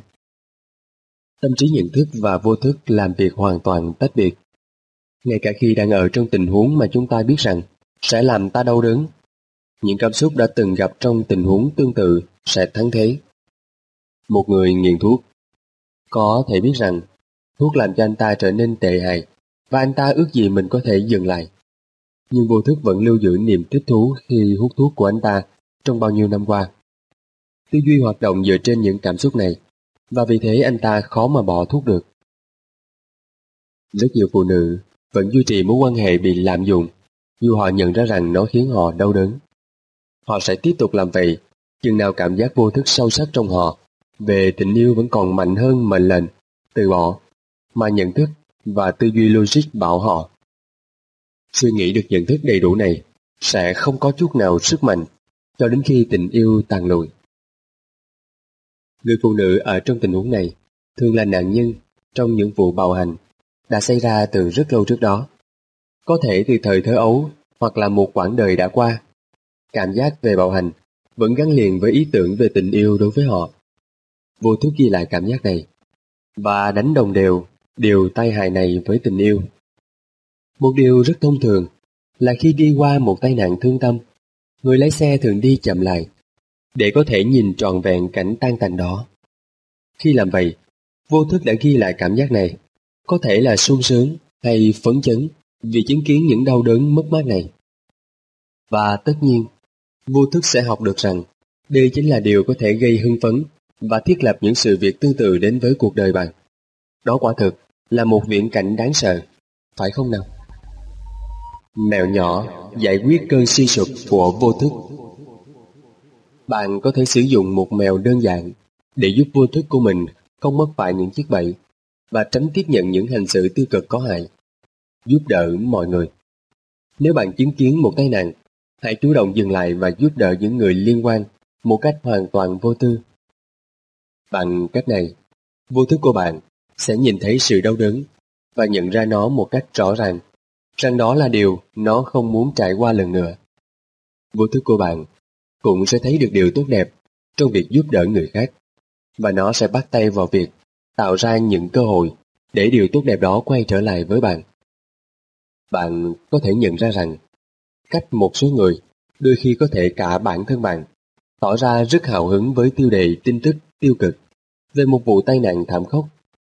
Tâm trí nhận thức và vô thức làm việc hoàn toàn tách biệt. Ngay cả khi đang ở trong tình huống mà chúng ta biết rằng sẽ làm ta đau đớn, những cảm xúc đã từng gặp trong tình huống tương tự sẽ thắng thế. Một người nghiện thuốc có thể biết rằng thuốc làm cho anh ta trở nên tệ hại và anh ta ước gì mình có thể dừng lại. Nhưng vô thức vẫn lưu giữ niềm thích thú khi hút thuốc của anh ta trong bao nhiêu năm qua. Tư duy hoạt động dựa trên những cảm xúc này và vì thế anh ta khó mà bỏ thuốc được. Rất nhiều phụ nữ vẫn duy trì mối quan hệ bị lạm dụng dù họ nhận ra rằng nó khiến họ đau đớn. Họ sẽ tiếp tục làm vậy chừng nào cảm giác vô thức sâu sắc trong họ về tình yêu vẫn còn mạnh hơn mệnh lệnh, từ bỏ, mà nhận thức và tư duy logic bảo họ. Suy nghĩ được nhận thức đầy đủ này sẽ không có chút nào sức mạnh cho đến khi tình yêu tàn lụi. Người phụ nữ ở trong tình huống này thường là nạn nhân trong những vụ bạo hành đã xảy ra từ rất lâu trước đó. Có thể từ thời thơ ấu hoặc là một quãng đời đã qua. Cảm giác về bạo hành vẫn gắn liền với ý tưởng về tình yêu đối với họ. Vô thức ghi lại cảm giác này và đánh đồng đều điều tai hại này với tình yêu. Một điều rất thông thường là khi đi qua một tai nạn thương tâm, người lái xe thường đi chậm lại để có thể nhìn trọn vẹn cảnh tan tành đó. Khi làm vậy, vô thức đã ghi lại cảm giác này, có thể là sung sướng hay phấn chấn vì chứng kiến những đau đớn mất mát này. Và tất nhiên, vô thức sẽ học được rằng đây chính là điều có thể gây hưng phấn và thiết lập những sự việc tương tự đến với cuộc đời bạn. Đó quả thực là một viễn cảnh đáng sợ, phải không nào? Mèo nhỏ giải quyết cơn suy sụp của vô thức bạn có thể sử dụng một mèo đơn giản để giúp vô thức của mình không mất phải những chiếc bẫy và tránh tiếp nhận những hành xử tiêu cực có hại. Giúp đỡ mọi người. Nếu bạn chứng kiến một tai nạn, hãy chủ động dừng lại và giúp đỡ những người liên quan một cách hoàn toàn vô tư. Bằng cách này, vô thức của bạn sẽ nhìn thấy sự đau đớn và nhận ra nó một cách rõ ràng, rằng đó là điều nó không muốn trải qua lần nữa. Vô thức của bạn cũng sẽ thấy được điều tốt đẹp trong việc giúp đỡ người khác, và nó sẽ bắt tay vào việc tạo ra những cơ hội để điều tốt đẹp đó quay trở lại với bạn. Bạn có thể nhận ra rằng cách một số người, đôi khi có thể cả bản thân bạn, tỏ ra rất hào hứng với tiêu đề tin tức tiêu cực về một vụ tai nạn thảm khốc.